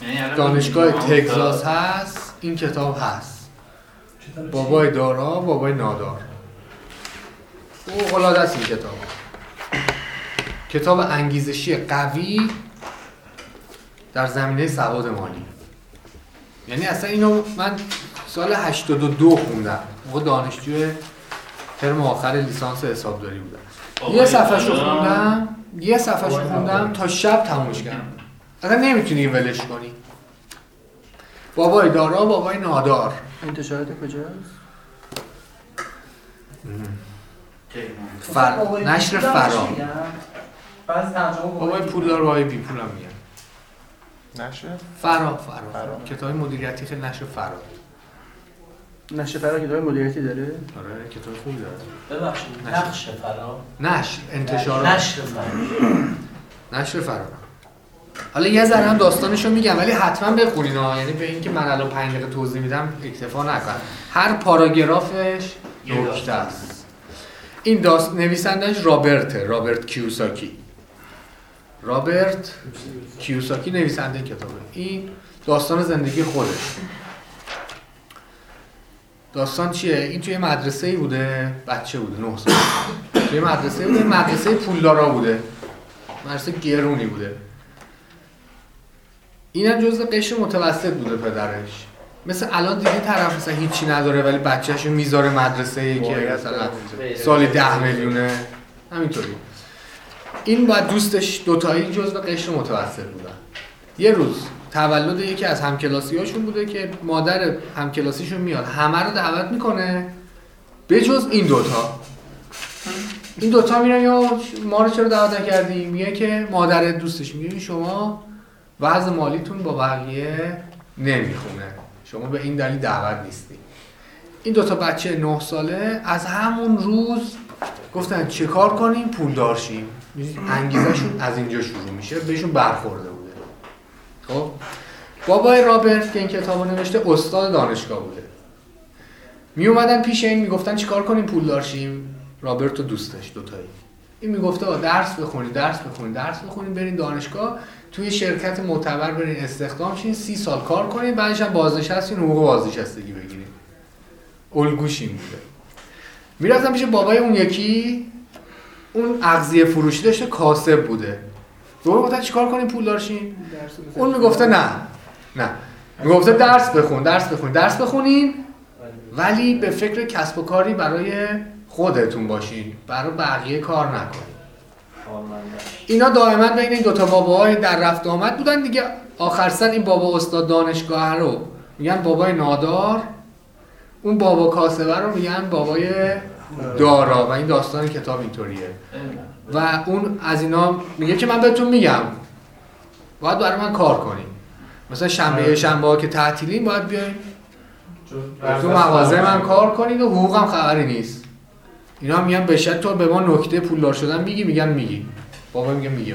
[SPEAKER 5] یعنی
[SPEAKER 4] دانشگاه تگزاس هست این کتاب هست. بابای دارا بابای نادار. او العاده است این کتاب. کتاب انگیزشی قوی در زمینه سواد مالی. یعنی اصلا اینو من سال 82 خوندم. موقع دانشجو ترم آخر لیسانس حسابداری بودم. یه صفحه‌شو
[SPEAKER 5] دارا.
[SPEAKER 4] خوندم یه صفحه‌شو خوندم تا شب تمومش کردم اصلا نمی‌تونی ولش کنی. بابای دارا بابای نادار.
[SPEAKER 1] انتشارات کجاست؟
[SPEAKER 4] فر... نشر فرا. بابای پولدار بابای بی پول هم میگن.
[SPEAKER 3] نشه
[SPEAKER 4] فرا فرا,
[SPEAKER 3] فرا.
[SPEAKER 4] کتاب مدیریتی خیلی نشر فرا.
[SPEAKER 1] نشه فرا داره مدیریتی داره؟
[SPEAKER 4] آره کتاب خوبی داره.
[SPEAKER 7] ببخشید
[SPEAKER 4] نشر.
[SPEAKER 7] نقش فرا.
[SPEAKER 4] نشر انتشارات.
[SPEAKER 7] نشر فرا.
[SPEAKER 4] نشر فرا. حالا یه ذره هم داستانشو میگم ولی حتما بخونین ها. یعنی به اینکه من الان 5 دقیقه توضیح میدم اکتفا نکن هر پاراگرافش
[SPEAKER 5] یه
[SPEAKER 4] نکته. است. این داست نویسندش رابرته رابرت کیوساکی. رابرت کیوساکی نویسنده کتابه. این داستان زندگی خودش. داستان چیه؟ این توی مدرسه ای بوده بچه بوده نه سال. توی مدرسه بوده مدرسه پولدارا بوده. مدرسه گرونی بوده. اینم جزء قشر متوسط بوده پدرش. مثل الان دیگه طرف مثلا هیچی نداره ولی بچه‌شو می‌ذاره مدرسه که مثلا سالی ده میلیونه. همینطوری. این باید دوستش دوتایی جزء قشر متوسط بودن. یه روز تولد یکی از همکلاسیاشون بوده که مادر همکلاسیشون میاد. همه رو دعوت می‌کنه به جز این دوتا. این دوتا میرن یا ما رو چرا دعوت نکردیم میگه که مادر دوستش میگه شما وضع مالیتون با بقیه نمی‌خونه. شما به این دلیل دعوت نیستی. این دوتا بچه نه ساله از همون روز گفتن چه کار کنیم؟ پول دارشیم. انگیزشون از اینجا شروع میشه بهشون برخورده بوده. خب؟ بابای رابرت که این کتاب نوشته استاد دانشگاه بوده. می اومدن پیش این می‌گفتن چیکار کنیم؟ پول دارشیم. رابرت و دوستش دوتایی. این می‌گفته درس بخونید درس بخونید درس بخونید برین دانشگاه. توی شرکت معتبر برین استخدام شین سی سال کار کنید بعدش هم بازنشستین حقوق بازنشستگی بگیرید الگوش این بوده می‌رفتم پیش بابای اون یکی اون اغذیه فروشی داشته کاسب بوده. دوباره گفتن چیکار کنیم پول دارشین اون می‌گفته نه نه. می‌گفته درس بخون درس بخون درس بخونین ولی به فکر کسب و کاری برای خودتون باشین. برای بقیه کار نکنین اینا دائما بین این دوتا باباهای در رفت آمد بودن دیگه. آخر سر این بابا استاد دانشگاه رو میگن بابای نادار اون بابا کاسبه رو میگن بابای دارا و این داستان کتاب اینطوریه. و اون از اینا میگه که من بهتون میگم باید برای من کار کنیم مثلا شنبه شنبه ها که تعطیلیم باید بیاین. تو مغازه من کار کنید و حقوقم خبری نیست. اینا میگن بشد تو به ما نکته پولدار شدن میگی میگن میگی. بابا میگه میگه.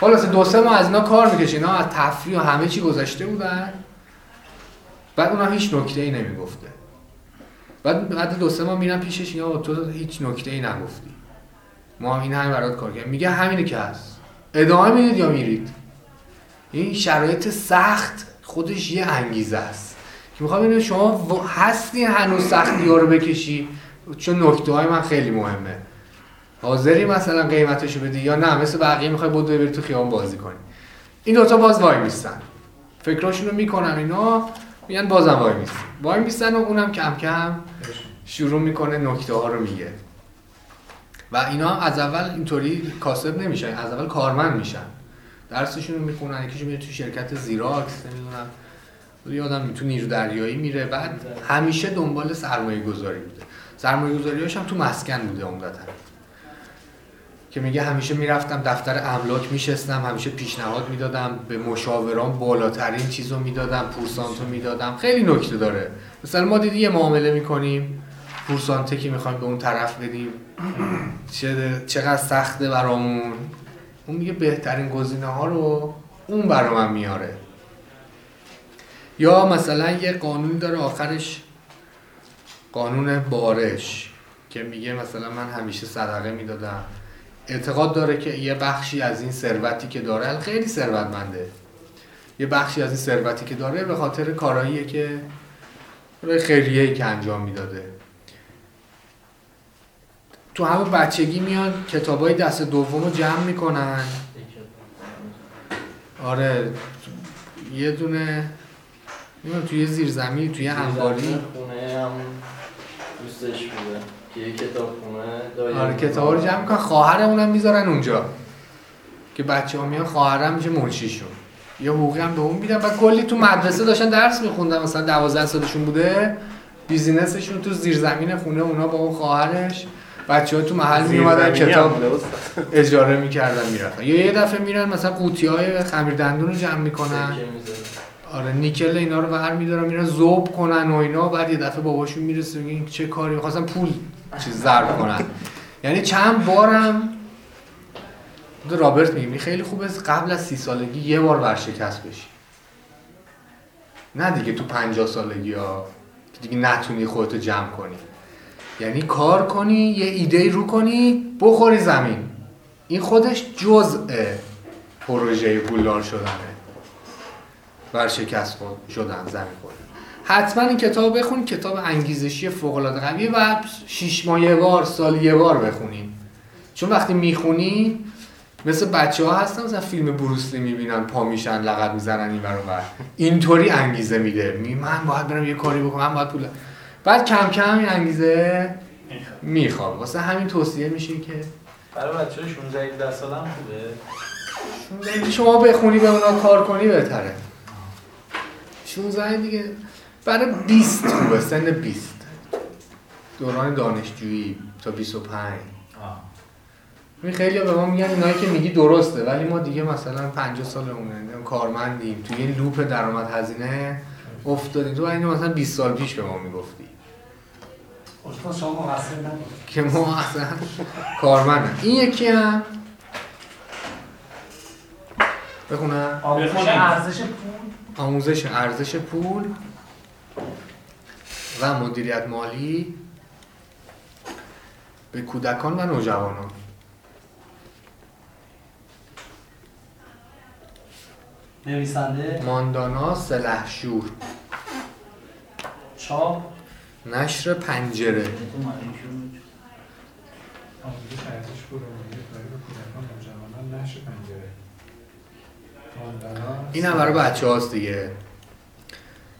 [SPEAKER 4] خلاص دو سه ماه از اینا کار می‌کشه اینا از تفریح و همه چی گذشته بودن. بعد اونا هیچ نکته ای نمی‌گفته. بعد بعد دو سه ماه میرن پیشش اینا تو هیچ نکته ای نگفتی. ما هم این همین برات کار کردیم. میگه همینه که هست. ادامه می‌دید یا میرید؟ این شرایط سخت خودش یه انگیزه است. که می‌خوام ببینم شما هستی هنوز سختی ها رو بکشی؟ چون نکته های من خیلی مهمه. حاضری مثلا قیمتشو بدی یا نه؟ مثل بقیه می‌خوای بود بری تو خیابان بازی کنی. این دوتا باز وای میستن. فکراشون رو می‌کنن اینا میگن بازم وای میستن. وای میستن و اونم کم کم شروع می‌کنه نکته ها رو میگه. و اینا از اول اینطوری کاسب نمیشن از اول کارمند میشن. درسشون رو می‌خونن یکیشون میره تو شرکت زیراکس نمی‌دونم. یادم تو نیرو دریایی میره بعد همیشه دنبال سرمایه گذاری بوده. سرمایه گذاریاش هم تو مسکن بوده عمدتا. که میگه همیشه می‌رفتم دفتر املاک میشستم همیشه پیشنهاد می‌دادم به مشاوران بالاترین چیزو می‌دادم پورسانتو می‌دادم. خیلی نکته داره. مثلا ما دیدی یه معامله می‌کنیم پورسانته که می‌خوایم به اون طرف بدیم. چقدر سخته برامون. اون میگه بهترین گزینه ها رو اون برا من میاره. یا مثلا یه قانونی داره آخرش قانون بارش که میگه مثلا من همیشه صدقه می‌دادم. اعتقاد داره که یه بخشی از این ثروتی که داره خیلی ثروتمنده. یه بخشی از این ثروتی که داره به خاطر کارهاییه که خیریه که انجام می‌داده. تو همه بچگی میان کتابای دست دوم رو جمع می‌کنن. آره یه دونه نمی‌دونم توی زیرزمین توی انباری
[SPEAKER 9] خونه هم دوستش بوده که یه کتاب خونه
[SPEAKER 4] آره کتابا رو جمع می‌کنن. خواهرمون هم می‌ذارن اونجا. که بچه ها میان خواهرم میشه منشیشون. یه حقوقی هم به اون میدن. و کلی تو مدرسه داشتن درس میخوندن. مثلا 12 سالشون بوده. بیزینسشون تو زیرزمین خونه اونا با اون خواهرش. بچه ها تو محل
[SPEAKER 3] زیرزمینی هم
[SPEAKER 4] کتاب. اجاره می‌کردن می‌رفتن. یا یه دفعه میرن مثلا قوطی های خمیر دندون رو جمع می‌کنن. آره نیکل اینا رو ور میدارن میرن ذوب کنن و اینا. بعد یه دفعه باباشون می‌رسه میگه چه کاری؟ می‌خواستن پول چیز ضرب کنن. یعنی چند بارم رابرت میگه می خیلی خوبه قبل از سی سالگی یه بار ورشکست بشی. نه دیگه تو پنجاه سالگی ها دیگه نتونی خودتو جمع کنی. یعنی کار کنی یه ایده رو کنی بخوری زمین. این خودش جزء پروژه پولدار شدنه. ورشکست شدن زمین خود حتما این کتاب بخونید کتاب انگیزشی فوق العاده قویه و شش ماه یه بار سال یه بار بخونید چون وقتی می‌خونی مثل بچه ها هستن مثلا فیلم بروسلی می‌بینن پا میشن لغت می‌زنن این برو بر اینطوری انگیزه میده. می من باید برم یه کاری بکنم من باید پول بعد کم کم این انگیزه می‌خوام واسه همین توصیه میشه که
[SPEAKER 9] برای بچه 16 17 سال هم خوبه
[SPEAKER 4] شما بخونی به اونا کار کنی بهتره. 16 دیگه. برای 20 خوبه سن 20 دوران دانشجویی تا 25 این خیلی به ما میگن اینایی که میگی درسته ولی ما دیگه مثلا 50 سالمونه. کارمندیم. توی این لوپ درآمد هزینه افتادیم. تو این مثلا 20 سال پیش به ما می‌گفتی.
[SPEAKER 7] استاد شما مقصر نبود.
[SPEAKER 4] که ما اصلا کارمندم. این یکی هم. بخونم.
[SPEAKER 7] ارزش پول.
[SPEAKER 4] آموزش ارزش پول و مدیریت مالی به کودکان و نوجوانان.
[SPEAKER 7] نویسنده؟
[SPEAKER 4] ماندانا سلحشور.
[SPEAKER 7] چاپ؟
[SPEAKER 4] نشر پنجره.
[SPEAKER 2] آموزش ارزش پول و مدیریت مالی به کودکان و نوجوانان نشر پنجره.
[SPEAKER 4] این هم برای بچه هاست دیگه.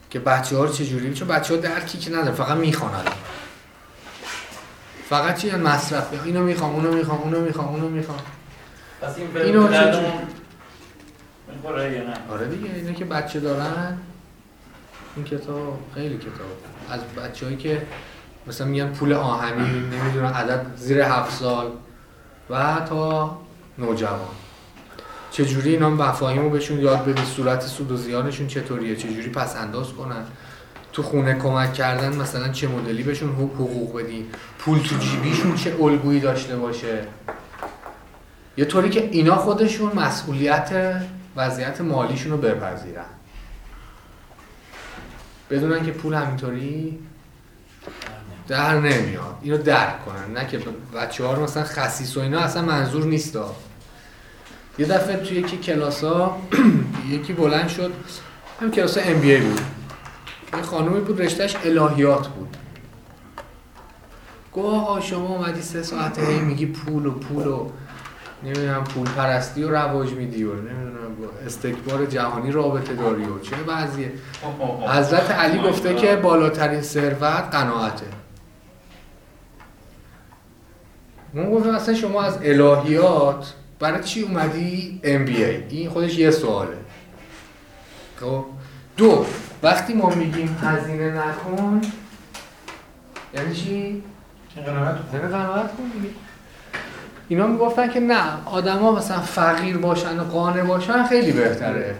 [SPEAKER 4] که بچه ها رو چجوری؟ چون بچه ها درکی که نداره فقط می‌خوانن. فقط چی؟ مصرف. اینو می‌خوام اونو می‌خوام اونو می‌خوام اونو می‌خوام.
[SPEAKER 5] پس این
[SPEAKER 4] اینو
[SPEAKER 5] نه؟
[SPEAKER 4] آره دیگه اینا که بچه دارن. این کتاب خیلی کتاب. از بچه‌هایی که مثلا میگن پول آهنی نمی‌دونن عدد زیر هفت سال و تا نوجوان. چجوری اینا مفاهیم رو بهشون یاد بدی؟ صورت سود و زیانشون چطوریه؟ چجوری پس انداز کنن؟ تو خونه کمک کردن مثلا چه مدلی بهشون حقوق بدی؟ پول تو جیبیشون چه الگویی داشته باشه؟ یه طوری که اینا خودشون مسئولیت وضعیت مالیشون رو بپذیرن. بدونن که پول همینطوری در نمیاد. اینو درک کنن. نه که بچه ها رو مثلا خسیس و اینا اصلا منظور نیست. یه دفعه توی یکی کلاس ها یکی بلند شد. هم کلاس ام بی ای بود. یه خانومی بود رشتهش الهیات بود. گفت آقا شما اومدی سه ساعت هی میگی پول و پول و نمی‌دونم پول پرستی و رواج میدی و نمی‌دونم استکبار جهانی رابطه داری و چه بعضیه حضرت علی گفته که بالاترین ثروت قناعته. من گفتم اصلا شما از الهیات برای چی اومدی ام بی ای این خودش یه سواله. خب دو وقتی ما میگیم هزینه نکن یعنی چی؟ یعنی قناعت کن دیگه. اینا می‌گفتن که نه آدما مثلا فقیر باشن و قانع باشن خیلی بهتره.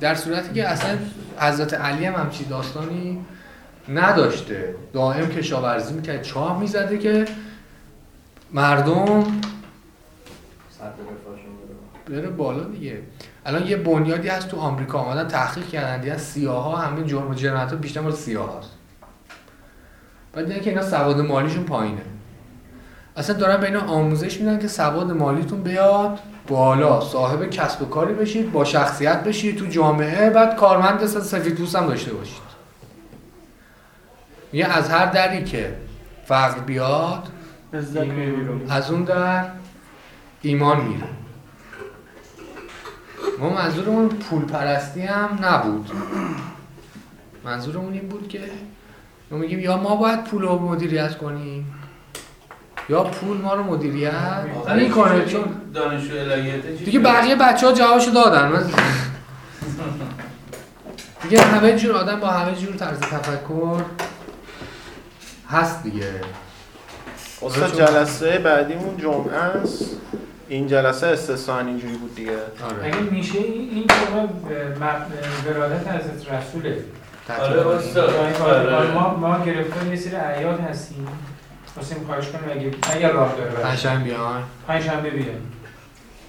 [SPEAKER 4] در صورتی که اصلا حضرت علی هم همچی داستانی نداشته. دائم کشاورزی می‌کرد چاه می‌زده که مردم بره بالا دیگه. الان یه بنیادی هست تو آمریکا. آمدن تحقیق کردن. دیگه سیاه ها همه جرم و جنایت ها بیشتر مال سیاه هست بعد دیدن که اینا سواد مالیشون پایینه. اصلا دارن به اینا آموزش میدن که سواد مالیتون بیاد بالا. صاحب کسب و کاری بشید با شخصیت بشید تو جامعه بعد کارمند سفید پوست هم داشته باشید. میگه از هر دری که فقر بیاد از اون در ایمان میره. ما منظورمون پول پرستی هم نبود. منظورمون این بود که ما میگیم یا ما باید پول رو مدیریت کنیم یا پول ما رو مدیریت می‌کنه چون
[SPEAKER 5] دانشجو الهیاته چی
[SPEAKER 4] دیگه؟ بقیه بچه ها جوابشو دادن من دیگه همه جور آدم با همه جور طرز تفکر هست دیگه.
[SPEAKER 3] استاد جلسه بعدیمون جمعه است. این جلسه استثنا اینجوری بود دیگه.
[SPEAKER 4] آره.
[SPEAKER 2] اگه میشه این مب- ولادت حضرت رسوله.
[SPEAKER 5] آره استاد. آره.
[SPEAKER 2] ما ما گرفتار یه سری اعیاد هستیم. واسه خواهش کنیم اگه اگر راه داره.
[SPEAKER 4] پنجشنبه بیان.
[SPEAKER 2] پنجشنبه بیان.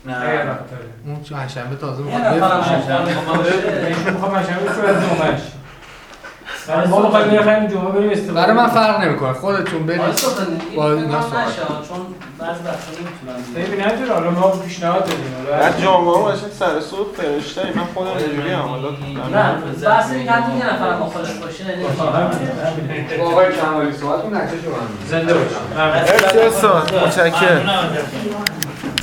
[SPEAKER 5] نه.
[SPEAKER 2] راه داره.
[SPEAKER 4] اون چه پنجشنبه تازه می‌خواد بفروشه.
[SPEAKER 2] می‌خوام بشه بعد جمعهش ما می‌خوایم بخوایم جمعه بریم استفاده
[SPEAKER 4] برای من فرق نمی‌کنه خودتون برید
[SPEAKER 7] آره
[SPEAKER 4] با
[SPEAKER 7] با
[SPEAKER 4] اینا صحبت
[SPEAKER 7] چون بعضی بچه‌ها نمی‌تونن
[SPEAKER 2] ببین نداره حالا ما پیشنهاد دادیم. حالا
[SPEAKER 3] بعد جامعه هم قشنگ سر صبح فرشته من خودم اینجوری هم حالا
[SPEAKER 7] نه بحث این حتی یه نفر مخالف باشه یعنی
[SPEAKER 10] با آقای کمالی صحبت کن نتیجه من
[SPEAKER 2] زنده باش.
[SPEAKER 3] مرسی استاد متشکرم.